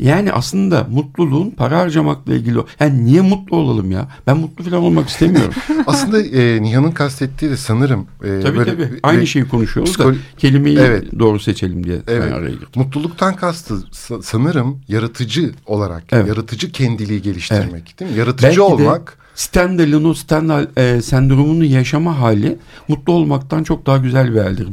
Yani aslında mutluluğun para harcamakla ilgili. Yani niye mutlu olalım ya? Ben mutlu falan olmak istemiyorum. Aslında e, Nihan'ın kastettiği de sanırım. e, tabii böyle- tabii. Aynı şeyi konuşuyoruz da psikolo- kelimeyi Evet. doğru seçelim diye Evet. araya girdim. Mutluluktan kastı sa- sanırım yaratıcı olarak, Evet. yaratıcı kendiliği geliştirmek değil mi? Yaratıcı Belki de olmak. Stendhal'ın o Stendhal e, sendromunu yaşama hali mutlu olmaktan çok daha güzel bir haldir.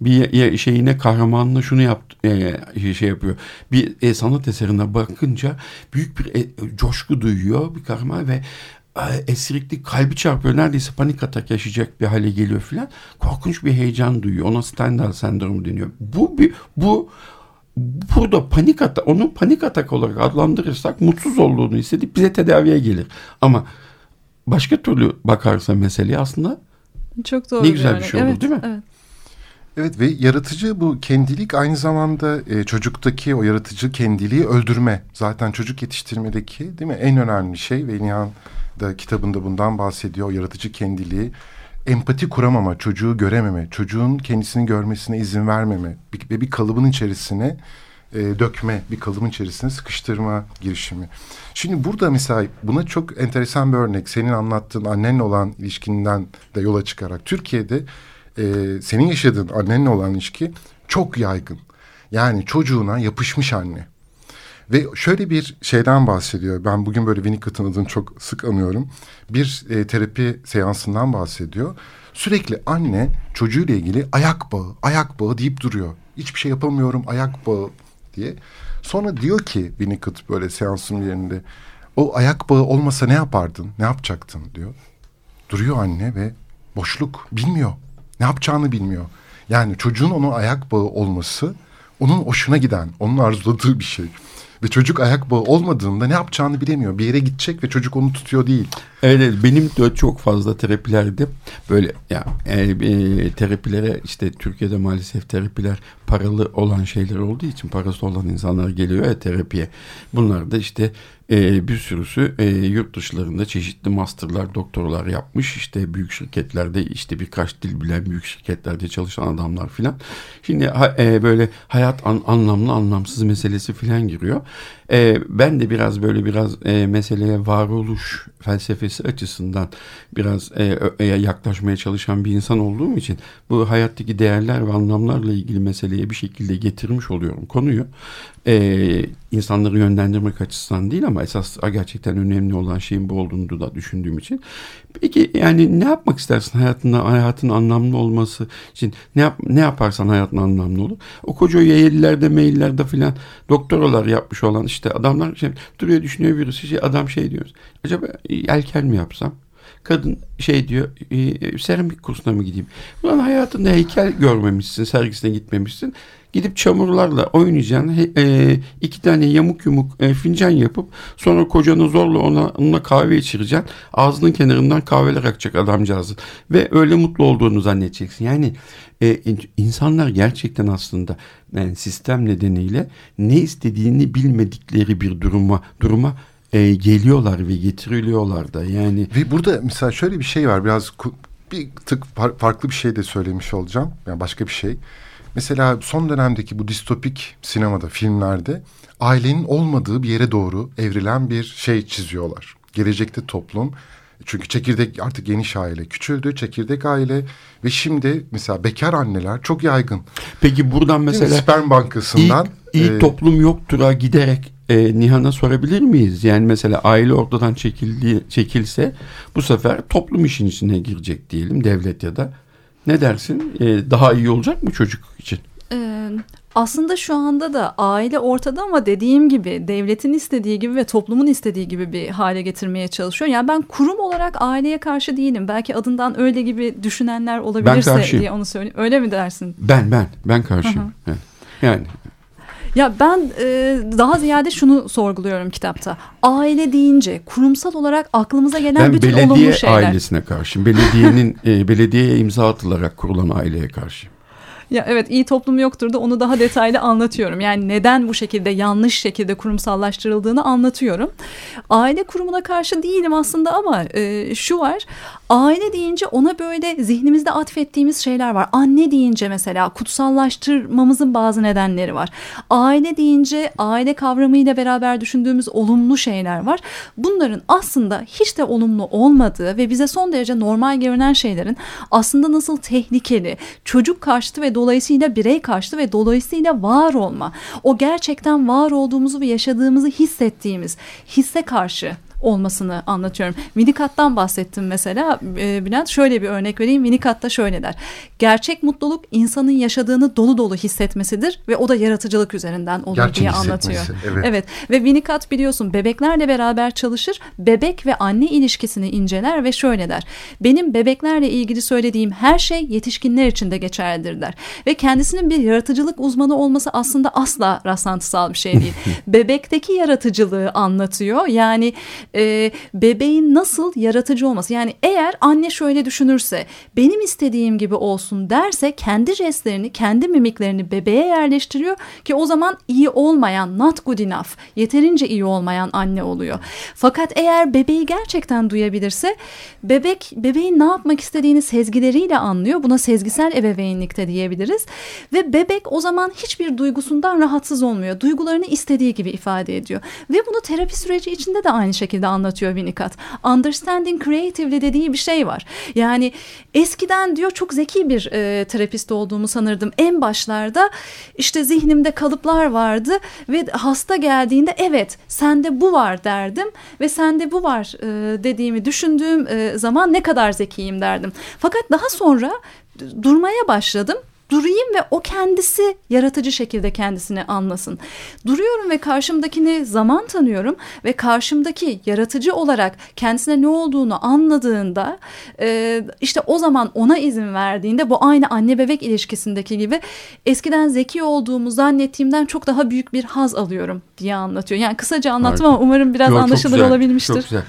Bir, bir şeyine kahramanına şunu yap e, şey yapıyor. Bir e, sanat eserine bakınca büyük bir e, coşku duyuyor bir kahraman ve e, esirikli kalbi çarpıyor. Neredeyse panik atak yaşayacak bir hale geliyor filan. Korkunç bir heyecan duyuyor. Ona Stendhal sendromu deniyor. Bu bir bu burada panik atak, onu panik atak olarak adlandırırsak mutsuz olduğunu hissedip bize tedaviye gelir. Ama başka türlü bakarsa meseleye aslında Çok doğru Ne güzel bir örnek. şey oldu, evet, değil mi? Evet. Evet ve yaratıcı bu kendilik aynı zamanda e, çocuktaki o yaratıcı kendiliği öldürme. Zaten çocuk yetiştirmedeki değil mi en önemli şey ve Nihan da kitabında bundan bahsediyor. O yaratıcı kendiliği empati kuramama, çocuğu görememe, çocuğun kendisini görmesine izin vermeme bir- ve bir kalıbın içerisine e, dökme, bir kalıbın içerisine sıkıştırma girişimi. Şimdi burada mesela buna çok enteresan bir örnek. Senin anlattığın annenle olan ilişkinden de yola çıkarak Türkiye'de e, senin yaşadığın annenle olan ilişki çok yaygın. Yani çocuğuna yapışmış anne. Ve şöyle bir şeyden bahsediyor. Ben bugün böyle Winnicott'ın adını çok sık anıyorum. Bir e, terapi seansından bahsediyor. Sürekli anne çocuğuyla ilgili ayak bağı, ayak bağı deyip duruyor. Hiçbir şey yapamıyorum, ayak bağı diye. Sonra diyor ki Winnicott böyle seansın yerinde. O ayak bağı olmasa ne yapardın, ne yapacaktın diyor. Duruyor anne ve boşluk bilmiyor. Ne yapacağını bilmiyor. Yani çocuğun onun ayak bağı olması onun hoşuna giden, onun arzuladığı bir şey. Ve çocuk ayak bağı olmadığında ne yapacağını bilemiyor. Bir yere gidecek ve çocuk onu tutuyor değil. Evet, benim de çok fazla terapilerde böyle ya e, e, terapilere işte Türkiye'de maalesef terapiler paralı olan şeyler olduğu için parası olan insanlar geliyor ya terapiye. Bunlar da işte e, bir sürüsü e, yurt dışlarında çeşitli masterlar, doktorlar yapmış. işte büyük şirketlerde işte birkaç dil bilen büyük şirketlerde çalışan adamlar filan. Şimdi e, böyle hayat an- anlamlı anlamsız meselesi filan giriyor. E, ben de biraz böyle biraz e, meseleye varoluş felsefesi açısından biraz e, e, yaklaşmaya çalışan bir insan olduğum için bu hayattaki değerler ve anlamlarla ilgili meseleye bir şekilde getirmiş oluyorum konuyu. E, insanları yönlendirmek açısından değil ama esas gerçekten önemli olan şeyin bu olduğunu da düşündüğüm için. Peki yani ne yapmak istersin hayatında hayatın anlamlı olması için ne yap, ne yaparsan hayatın anlamlı olur. O koca yayellerde maillerde filan doktoralar yapmış olan işte adamlar şey, duruyor düşünüyor birisi şey adam şey diyor. Acaba yelken mi yapsam? Kadın şey diyor e, seramik kursuna mı gideyim? Ulan hayatında heykel görmemişsin, sergisine gitmemişsin. Gidip çamurlarla oynayacaksın. E, iki tane yamuk yumuk e, fincan yapıp sonra kocanı zorla ona, onunla kahve içireceksin. Ağzının kenarından kahveler akacak adamcağızın. Ve öyle mutlu olduğunu zannedeceksin. Yani e, insanlar gerçekten aslında yani sistem nedeniyle ne istediğini bilmedikleri bir duruma duruma e, geliyorlar ve getiriliyorlar da yani. Ve burada mesela şöyle bir şey var biraz bir tık farklı bir şey de söylemiş olacağım. Yani başka bir şey. Mesela son dönemdeki bu distopik sinemada, filmlerde ailenin olmadığı bir yere doğru evrilen bir şey çiziyorlar. Gelecekte toplum çünkü çekirdek artık geniş aile küçüldü. Çekirdek aile ve şimdi mesela bekar anneler çok yaygın. Peki buradan mesela sperm bankasından ilk, ilk e, toplum yoktura giderek e, Nihan'a sorabilir miyiz? Yani mesela aile ortadan çekildi, çekilse bu sefer toplum işin içine girecek diyelim devlet ya da. Ne dersin? E, daha iyi olacak mı çocuk için? Aslında şu anda da aile ortada ama dediğim gibi devletin istediği gibi ve toplumun istediği gibi bir hale getirmeye çalışıyor. Yani ben kurum olarak aileye karşı değilim. Belki adından öyle gibi düşünenler olabilirse diye onu söyleyeyim. Öyle mi dersin? Ben ben ben karşıyım. Yani, yani ya ben e, daha ziyade şunu sorguluyorum kitapta. Aile deyince kurumsal olarak aklımıza gelen ben bütün olumlu şeyler. Ben belediye ailesine karşıyım. Belediyenin e, belediyeye imza atılarak kurulan aileye karşıyım. Ya evet iyi toplum yoktur da onu daha detaylı anlatıyorum. Yani neden bu şekilde yanlış şekilde kurumsallaştırıldığını anlatıyorum. Aile kurumuna karşı değilim aslında ama e, şu var. Aile deyince ona böyle zihnimizde atfettiğimiz şeyler var. Anne deyince mesela kutsallaştırmamızın bazı nedenleri var. Aile deyince aile kavramıyla beraber düşündüğümüz olumlu şeyler var. Bunların aslında hiç de olumlu olmadığı ve bize son derece normal görünen şeylerin aslında nasıl tehlikeli, çocuk karşıtı ve dolayısıyla birey karşıtı ve dolayısıyla var olma. O gerçekten var olduğumuzu ve yaşadığımızı hissettiğimiz hisse karşı olmasını anlatıyorum. Minikat'tan bahsettim mesela e, Bülent. Şöyle bir örnek vereyim. Minikat'ta şöyle der. Gerçek mutluluk insanın yaşadığını dolu dolu hissetmesidir ve o da yaratıcılık üzerinden olur Gerçek diye anlatıyor. Evet. evet. Ve Winnicott biliyorsun bebeklerle beraber çalışır. Bebek ve anne ilişkisini inceler ve şöyle der. Benim bebeklerle ilgili söylediğim her şey yetişkinler için de geçerlidir der. Ve kendisinin bir yaratıcılık uzmanı olması aslında asla rastlantısal bir şey değil. Bebekteki yaratıcılığı anlatıyor. Yani e, bebeğin nasıl yaratıcı olması. Yani eğer anne şöyle düşünürse benim istediğim gibi olsun derse kendi jestlerini kendi mimiklerini bebeğe yerleştiriyor ki o zaman iyi olmayan not good enough yeterince iyi olmayan anne oluyor. Fakat eğer bebeği gerçekten duyabilirse bebek bebeğin ne yapmak istediğini sezgileriyle anlıyor. Buna sezgisel ebeveynlik de diyebiliriz. Ve bebek o zaman hiçbir duygusundan rahatsız olmuyor. Duygularını istediği gibi ifade ediyor. Ve bunu terapi süreci içinde de aynı şekilde şekilde anlatıyor Winnicott. Understanding creatively dediği bir şey var. Yani eskiden diyor çok zeki bir e, terapist olduğumu sanırdım. En başlarda işte zihnimde kalıplar vardı ve hasta geldiğinde evet sende bu var derdim ve sende bu var e, dediğimi düşündüğüm e, zaman ne kadar zekiyim derdim. Fakat daha sonra durmaya başladım durayım ve o kendisi yaratıcı şekilde kendisini anlasın. Duruyorum ve karşımdakini zaman tanıyorum ve karşımdaki yaratıcı olarak kendisine ne olduğunu anladığında e, işte o zaman ona izin verdiğinde bu aynı anne bebek ilişkisindeki gibi eskiden zeki olduğumu zannettiğimden çok daha büyük bir haz alıyorum diye anlatıyor. Yani kısaca anlattım ama umarım biraz Yo, anlaşılır güzel, olabilmiştir. Çok güzel.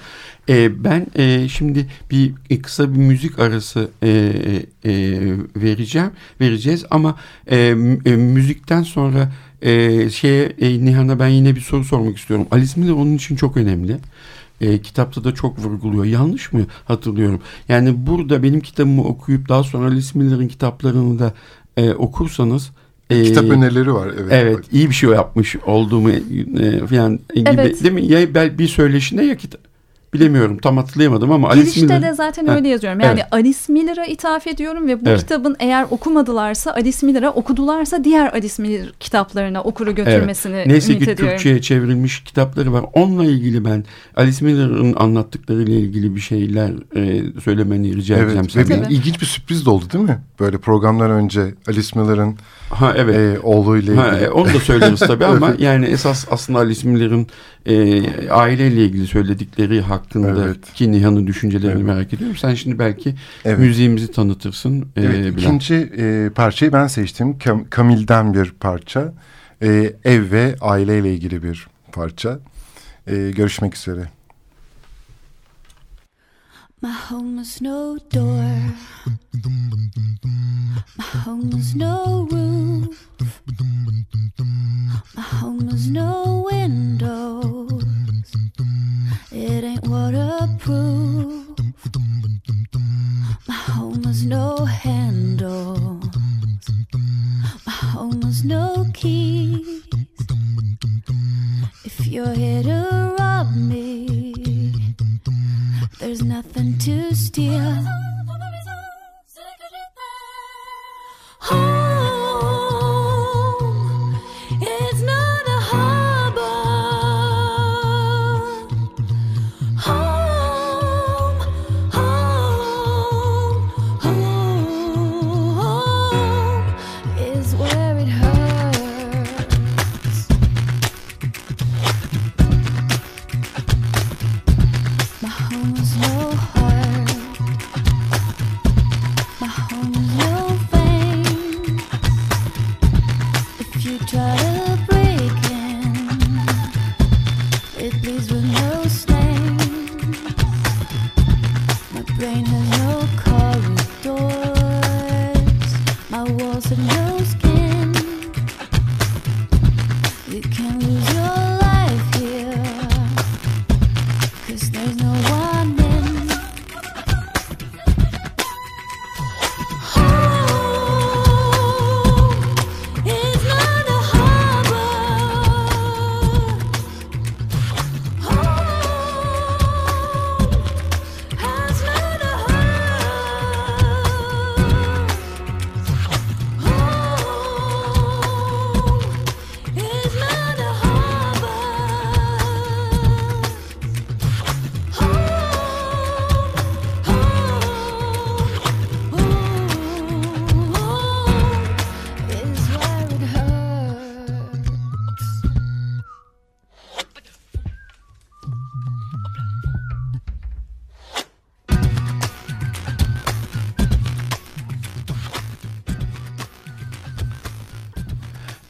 E, ben e, şimdi bir e, kısa bir müzik arası e, e, vereceğim, vereceğiz ama e, e, müzikten sonra e, şeye e, Nihan'a ben yine bir soru sormak istiyorum. Alice Miller onun için çok önemli. E, kitapta da çok vurguluyor. Yanlış mı hatırlıyorum? Yani burada benim kitabımı okuyup daha sonra Alice Miller'ın kitaplarını da e, okursanız e, Kitap önerileri var. Evet. Evet. iyi bir şey yapmış olduğumu e, falan gibi. Evet. Değil mi? Ya bir söyleşine ya kitap bilemiyorum tam hatırlayamadım ama Alice Girişte Miller... de zaten öyle yazıyorum. Yani evet. Alice Miller'a ithaf ediyorum ve bu evet. kitabın eğer okumadılarsa Alice Miller'a okudularsa diğer Alice Miller kitaplarına okuru götürmesini evet. Neyse ümit ki ediyorum. Türkçe'ye çevrilmiş kitapları var. Onunla ilgili ben Alice Miller'ın anlattıklarıyla ilgili bir şeyler e, söylemeni rica evet. edeceğim senden. Ve bir, ilginç bir sürpriz de oldu değil mi? Böyle programlar önce Alice Miller'ın ha, evet. e, oğluyla ilgili. Ha, e, onu da söyleriz tabii ama yani esas aslında Alice Miller'ın e, aileyle ilgili söyledikleri hakkında hakkındaki evet. Nihan'ın düşüncelerini evet. merak ediyorum. Sen şimdi belki evet. müziğimizi tanıtırsın. E, evet, e, ikinci e, parçayı ben seçtim. Kam Kamil'den bir parça. E, ev ve aileyle ilgili bir parça. E, görüşmek üzere. My home is no door. My home is no roof. My home is no window.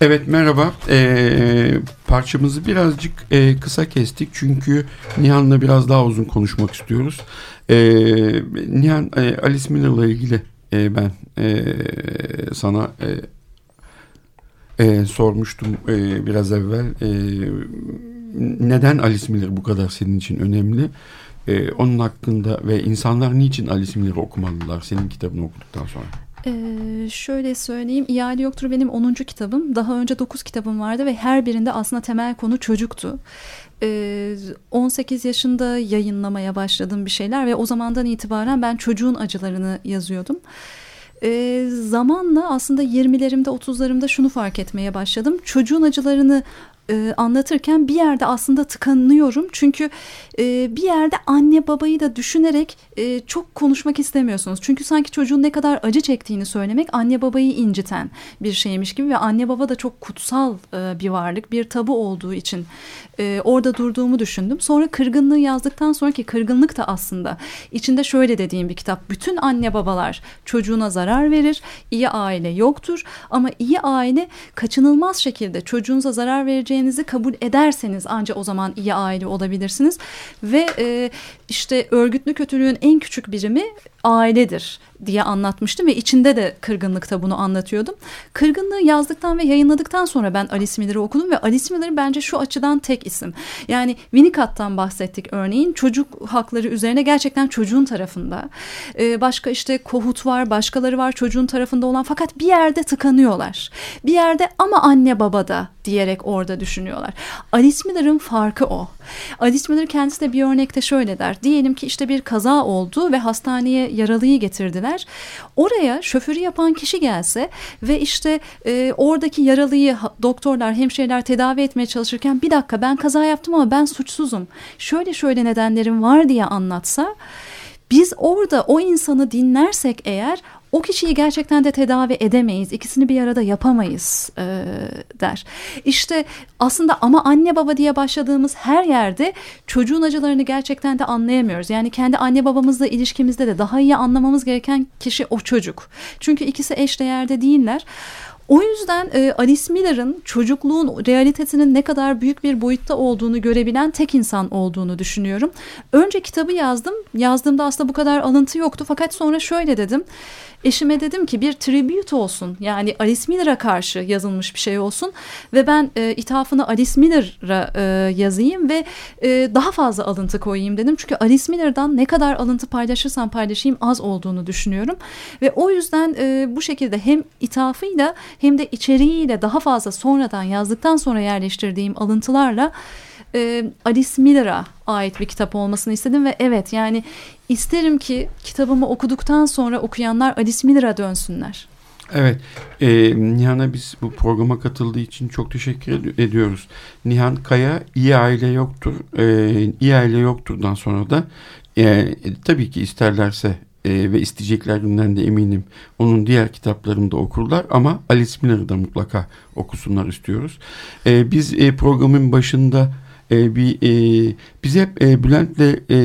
Evet merhaba. Ee, parçamızı birazcık e, kısa kestik çünkü Nihan'la biraz daha uzun konuşmak istiyoruz. Ee, Nihan e, Alice Miller'la ilgili e, ben e, sana e, e, sormuştum e, biraz evvel. E, neden Alice Miller bu kadar senin için önemli? E, onun hakkında ve insanlar niçin Alice Miller'ı okumalılar senin kitabını okuduktan sonra? Ee, şöyle söyleyeyim İhale Yoktur benim 10. kitabım. Daha önce 9 kitabım vardı ve her birinde aslında temel konu çocuktu. Ee, 18 yaşında yayınlamaya başladım bir şeyler ve o zamandan itibaren ben çocuğun acılarını yazıyordum. Ee, zamanla aslında 20'lerimde 30'larımda şunu fark etmeye başladım. Çocuğun acılarını e, anlatırken bir yerde aslında tıkanıyorum. Çünkü e, bir yerde anne babayı da düşünerek e, çok konuşmak istemiyorsunuz. Çünkü sanki çocuğun ne kadar acı çektiğini söylemek anne babayı inciten bir şeymiş gibi ve anne baba da çok kutsal e, bir varlık, bir tabu olduğu için e, orada durduğumu düşündüm. Sonra kırgınlığı yazdıktan sonraki kırgınlık da aslında içinde şöyle dediğim bir kitap. Bütün anne babalar çocuğuna zarar verir. İyi aile yoktur ama iyi aile kaçınılmaz şekilde çocuğunuza zarar vereceğinizi kabul ederseniz ancak o zaman iyi aile olabilirsiniz. Ve e, işte örgütlü kötülüğün en küçük birimi ailedir diye anlatmıştım ve içinde de kırgınlıkta bunu anlatıyordum. Kırgınlığı yazdıktan ve yayınladıktan sonra ben Alice Miller'ı okudum ve Alice Miller bence şu açıdan tek isim. Yani Winnicott'tan bahsettik örneğin çocuk hakları üzerine gerçekten çocuğun tarafında. Ee, başka işte Kohut var, başkaları var çocuğun tarafında olan fakat bir yerde tıkanıyorlar. Bir yerde ama anne baba da diyerek orada düşünüyorlar. Alice Miller'ın farkı o. Alice Miller kendisi de bir örnekte şöyle der. Diyelim ki işte bir kaza oldu ve hastaneye yaralıyı getirdiler. Oraya şoförü yapan kişi gelse ve işte e, oradaki yaralıyı doktorlar, hemşireler tedavi etmeye çalışırken bir dakika ben kaza yaptım ama ben suçsuzum. Şöyle şöyle nedenlerim var diye anlatsa biz orada o insanı dinlersek eğer o kişiyi gerçekten de tedavi edemeyiz. İkisini bir arada yapamayız e, der. İşte aslında ama anne baba diye başladığımız her yerde çocuğun acılarını gerçekten de anlayamıyoruz. Yani kendi anne babamızla ilişkimizde de daha iyi anlamamız gereken kişi o çocuk. Çünkü ikisi eş değerde değiller. O yüzden e, Alice Miller'ın çocukluğun realitesinin ne kadar büyük bir boyutta olduğunu görebilen tek insan olduğunu düşünüyorum. Önce kitabı yazdım. Yazdığımda aslında bu kadar alıntı yoktu. Fakat sonra şöyle dedim. Eşime dedim ki bir tribute olsun yani Alice Miller'a karşı yazılmış bir şey olsun ve ben e, ithafını Alice Miller'a e, yazayım ve e, daha fazla alıntı koyayım dedim. Çünkü Alice Miller'dan ne kadar alıntı paylaşırsam paylaşayım az olduğunu düşünüyorum ve o yüzden e, bu şekilde hem ithafıyla hem de içeriğiyle daha fazla sonradan yazdıktan sonra yerleştirdiğim alıntılarla e, Alice Miller'a ait bir kitap olmasını istedim ve evet yani isterim ki kitabımı okuduktan sonra okuyanlar Alice Miller'a dönsünler. Evet, e, Nihan'a biz bu programa katıldığı için çok teşekkür ed- ediyoruz. Nihan Kaya iyi aile yoktur, e, iyi aile yokturdan sonra da e, tabii ki isterlerse e, ve isteyeceklerinden de eminim onun diğer kitaplarını da okurlar ama Alice Miller'ı da mutlaka okusunlar istiyoruz. E, biz e, programın başında e, bir e, biz hep e, Bülent'le e,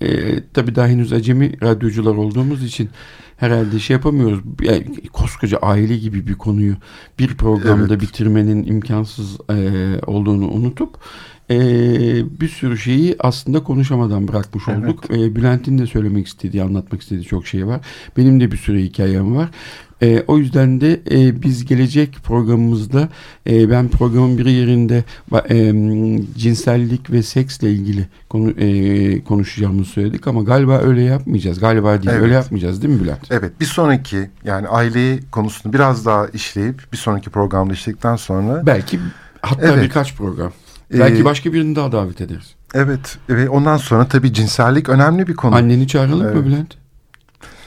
e, tabii daha henüz acemi radyocular olduğumuz için herhalde şey yapamıyoruz. Yani, koskoca aile gibi bir konuyu bir programda Evet. bitirmenin imkansız e, olduğunu unutup e, bir sürü şeyi aslında konuşamadan bırakmış Evet. olduk. E, Bülent'in de söylemek istediği, anlatmak istediği çok şey var. Benim de bir sürü hikayem var. E, o yüzden de e, biz gelecek programımızda e, ben programın bir yerinde e, cinsellik ve seksle ilgili konu, e, konuşacağımızı söyledik ama galiba öyle yapmayacağız. Galiba değil Evet. öyle yapmayacağız değil mi Bülent? Evet bir sonraki yani aile konusunu biraz daha işleyip bir sonraki programda işledikten sonra Belki hatta Evet. birkaç program. Belki Ee, başka birini daha davet ederiz. evet ve ondan sonra tabii cinsellik önemli bir konu. Anneni çağıralım mı Evet. Bülent?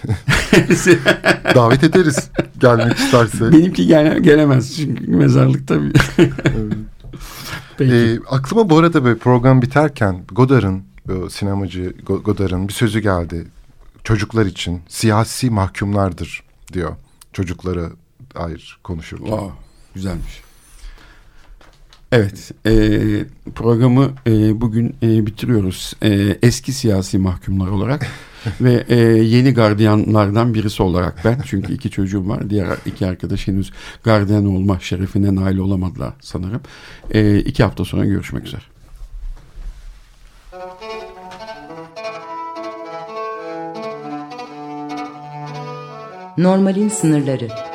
Davet ederiz gelmek isterse. Benimki gele, gelemez çünkü mezarlıkta bir... Peki. Ee, aklıma bu arada böyle program biterken Godard'ın bu sinemacı Go- Godard'ın bir sözü geldi. Çocuklar için siyasi mahkumlardır diyor. Çocuklara dair konuşurken. Wow, güzelmiş. Evet, e, programı e, bugün e, bitiriyoruz. E, eski siyasi mahkumlar olarak ve e, yeni gardiyanlardan birisi olarak ben. Çünkü iki çocuğum var. Diğer iki arkadaş henüz gardiyan olma şerefine nail olamadılar sanırım. E, iki hafta sonra görüşmek üzere. Normalin sınırları.